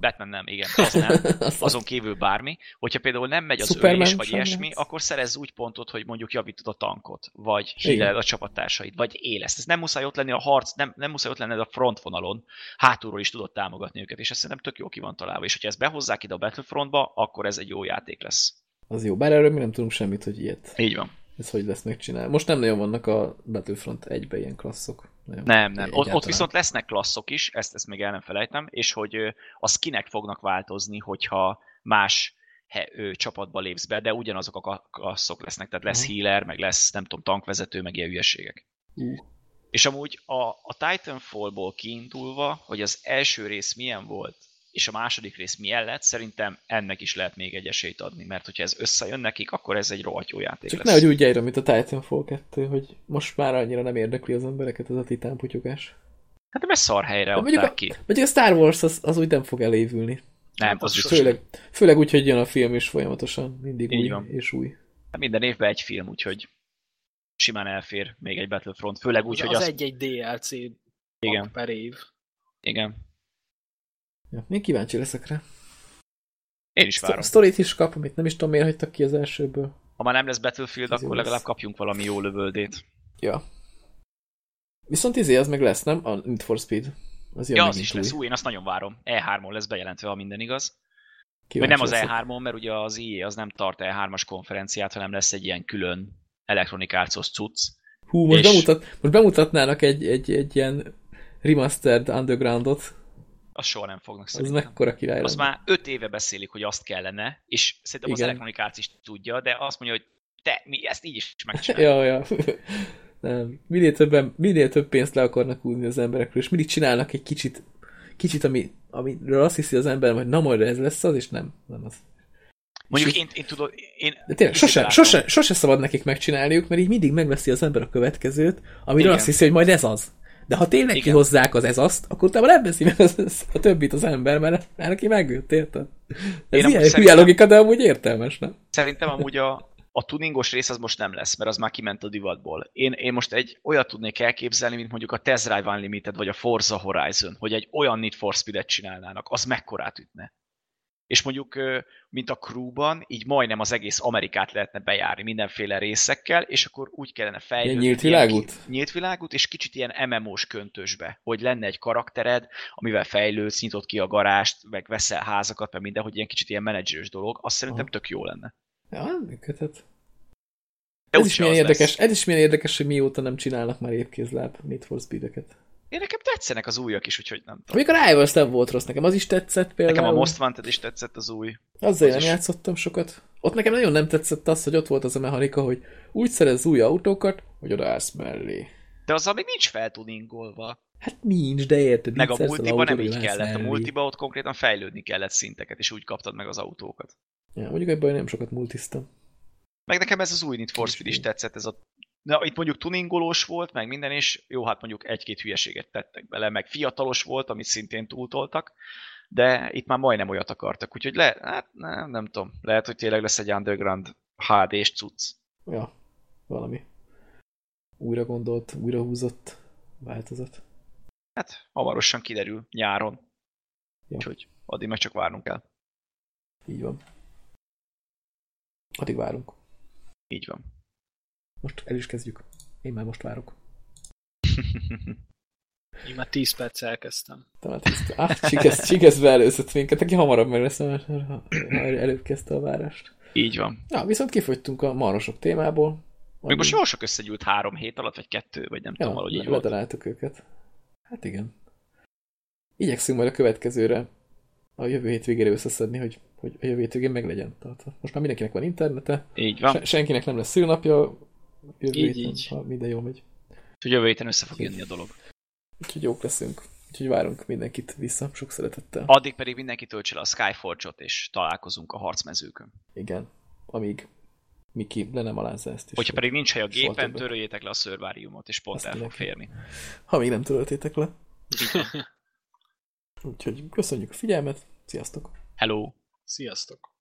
Batman nem, igen, az nem. Azon kívül bármi. Hogyha például nem megy az Superman ölés, vagy ilyesmi, lesz. akkor szerezz úgy pontot, hogy mondjuk javítod a tankot, vagy híled a csapattársaid, vagy éleszt. Ez nem muszáj ott lenni a harc, nem, nem muszáj ott lenned a frontvonalon, hátulról is tudod támogatni őket, és ez szerintem tök jó ki van találva. És hogyha ezt behozzák ide a Battlefrontba, akkor ez egy jó játék lesz. Az jó, bár erről mi nem tudunk semmit, hogy ilyet. Így van. Ez hogy lesz megcsinálni. Most nem nagyon vannak a Battlefront 1-be ilyen klasszok. Nagyon. Nem, nem. Ott, ott viszont lesznek klasszok is, ezt, ezt még el nem felejtem, és hogy a skinek fognak változni, hogyha más he, ö, csapatba lépsz be, de ugyanazok a klasszok lesznek, tehát lesz Aha. healer, meg lesz, nem tudom, tankvezető, meg ilyen hülyeségek. Ú, És amúgy a, a Titanfallból kiindulva, hogy az első rész milyen volt, és a második rész milyen lett, szerintem ennek is lehet még egy esélyt adni, mert hogyha ez összejön nekik, akkor ez egy rohadt jó játék Csak lesz. nehogy úgy járjon, mint a Titanfall 2, hogy most már annyira nem érdekli az embereket ez a titán putyogás. Hát mert szar helyre De mondjuk a, ki. mondjuk a Star Wars az, az úgy nem fog elévülni. Nem, az az biztos. Főleg, főleg úgy, hogy jön a film is folyamatosan, mindig Így új van. és új. Minden évben egy film, úgyhogy simán elfér még egy Battlefront, főleg úgy, Az, hogy az... egy-egy DLC Igen, per év. igen. Ja, még kíváncsi leszek rá. Én is várom. A sztorit is kap, amit nem is tudom miért hagytak ki az elsőből. Ha már nem lesz Battlefield, akkor lesz. legalább kapjunk valami jó lövöldét. Ja. Viszont izé az meg lesz, nem? A Need for Speed. Az Ja, az is lesz új, én azt nagyon várom. E3-on lesz bejelentve, ha minden igaz. Vagy Kíváncsi nem az leszek. E3-on, mert ugye az EA az nem tart E3-as konferenciát, hanem lesz egy ilyen külön Electronic Arts-os cucc. Hú, most, És- bemutat, most bemutatnának egy, egy, egy ilyen remastered undergroundot. Azt soha nem fognak Az szerintem. mekkora király Azt lenne. már öt éve beszélik, hogy azt kellene, és szerintem az Igen. Electronic Arts is tudja, de azt mondja, hogy te, mi ezt így is megcsináljuk. Ja, ja. Nem. Minél, többen, minél több pénzt le akarnak húzni az emberekről, és mindig csinálnak egy kicsit, kicsit ami, amiről azt hiszi az ember, hogy na majd ez lesz az, és nem. nem az. Mondjuk én, én tudom, én... De tényleg, sose, látom. sose, sose szabad nekik megcsinálniuk, mert így mindig megveszi az ember a következőt, amiről Igen. azt hiszi, hogy majd ez az. De ha tényleg Igen. kihozzák az ez azt, akkor utána nem veszi meg az, az, a többit az ember, mert már neki megült, érted? Ez Én ilyen hülye logika, de amúgy értelmes, nem? Szerintem amúgy a, a tuningos rész az most nem lesz, mert az már kiment a divatból. Én, én most egy olyat tudnék elképzelni, mint mondjuk a Test Drive Unlimited vagy a Forza Horizon, hogy egy olyan Need for Speed-et csinálnának, az mekkorát ütne. És mondjuk, mint a crewban, így majdnem az egész Amerikát lehetne bejárni mindenféle részekkel, és akkor úgy kellene fejlődni. nyílt világút? Nyílt világút, és kicsit ilyen MMO-s köntösbe, hogy lenne egy karaktered, amivel fejlődsz, nyitod ki a garást, meg veszel házakat, meg minden, hogy ilyen kicsit ilyen menedzserős dolog, azt szerintem Aha. tök jó lenne. Ja, működhet. De Ez is, milyen érdekes, lesz. ez is milyen érdekes, hogy mióta nem csinálnak már épkézláb Need for Speed-eket. Én nekem tetszenek az újak is, úgyhogy nem tudom. Amikor a Rivals nem volt rossz, nekem az is tetszett például. Nekem a Most Wanted is tetszett az új. Azzal az nem is. játszottam sokat. Ott nekem nagyon nem tetszett az, hogy ott volt az a mechanika, hogy úgy szerez új autókat, hogy odaállsz mellé. De azzal még nincs feltuningolva. Hát nincs, de érted. Meg a multiba nem így kellett. A mellé. multiba ott konkrétan fejlődni kellett szinteket, és úgy kaptad meg az autókat. Ja, mondjuk ebben nem sokat multiztam. Meg nekem ez az új Need for Speed is tetszett, ez a Na, itt mondjuk tuningolós volt, meg minden, és jó, hát mondjuk egy-két hülyeséget tettek bele, meg fiatalos volt, amit szintén túltoltak, de itt már majdnem olyat akartak, úgyhogy le, hát nem, nem tudom, lehet, hogy tényleg lesz egy underground HD-s cucc. Ja, valami újra gondolt, újra húzott változat. Hát hamarosan kiderül nyáron. Ja. Úgyhogy addig meg csak várnunk kell. Így van. Addig várunk. Így van. Most el is kezdjük. Én már most várok. Én már 10 perc elkezdtem. Te már 10 perc. Ah, csigesz, csigesz beelőzött minket, aki hamarabb meg lesz, mert előbb kezdte a várást. Így van. Ja, viszont kifogytunk a marosok témából. Még most jól sok összegyűlt három hét alatt, vagy kettő, vagy nem ja, tudom, valahogy így volt. őket. Hát igen. Igyekszünk majd a következőre a jövő hét végére összeszedni, hogy, hogy a jövő hét végén meglegyen. Tehát most már mindenkinek van internete. Így van. Se, senkinek nem lesz szülnapja. Jövő így, héten, így. ha minden jól megy. Úgyhogy jövő héten össze fog jönni a dolog. Úgyhogy jók leszünk. Úgyhogy várunk mindenkit vissza, sok szeretettel. Addig pedig mindenki töltse le a Skyforge-ot, és találkozunk a harcmezőkön. Igen, amíg Miki le nem alázza ezt is. Hogyha pedig nincs hely a gépen, töröljétek le a szörváriumot, és pont Azt el fog férni. Ha még nem töröltétek le. Úgyhogy köszönjük a figyelmet, sziasztok! Hello! Sziasztok!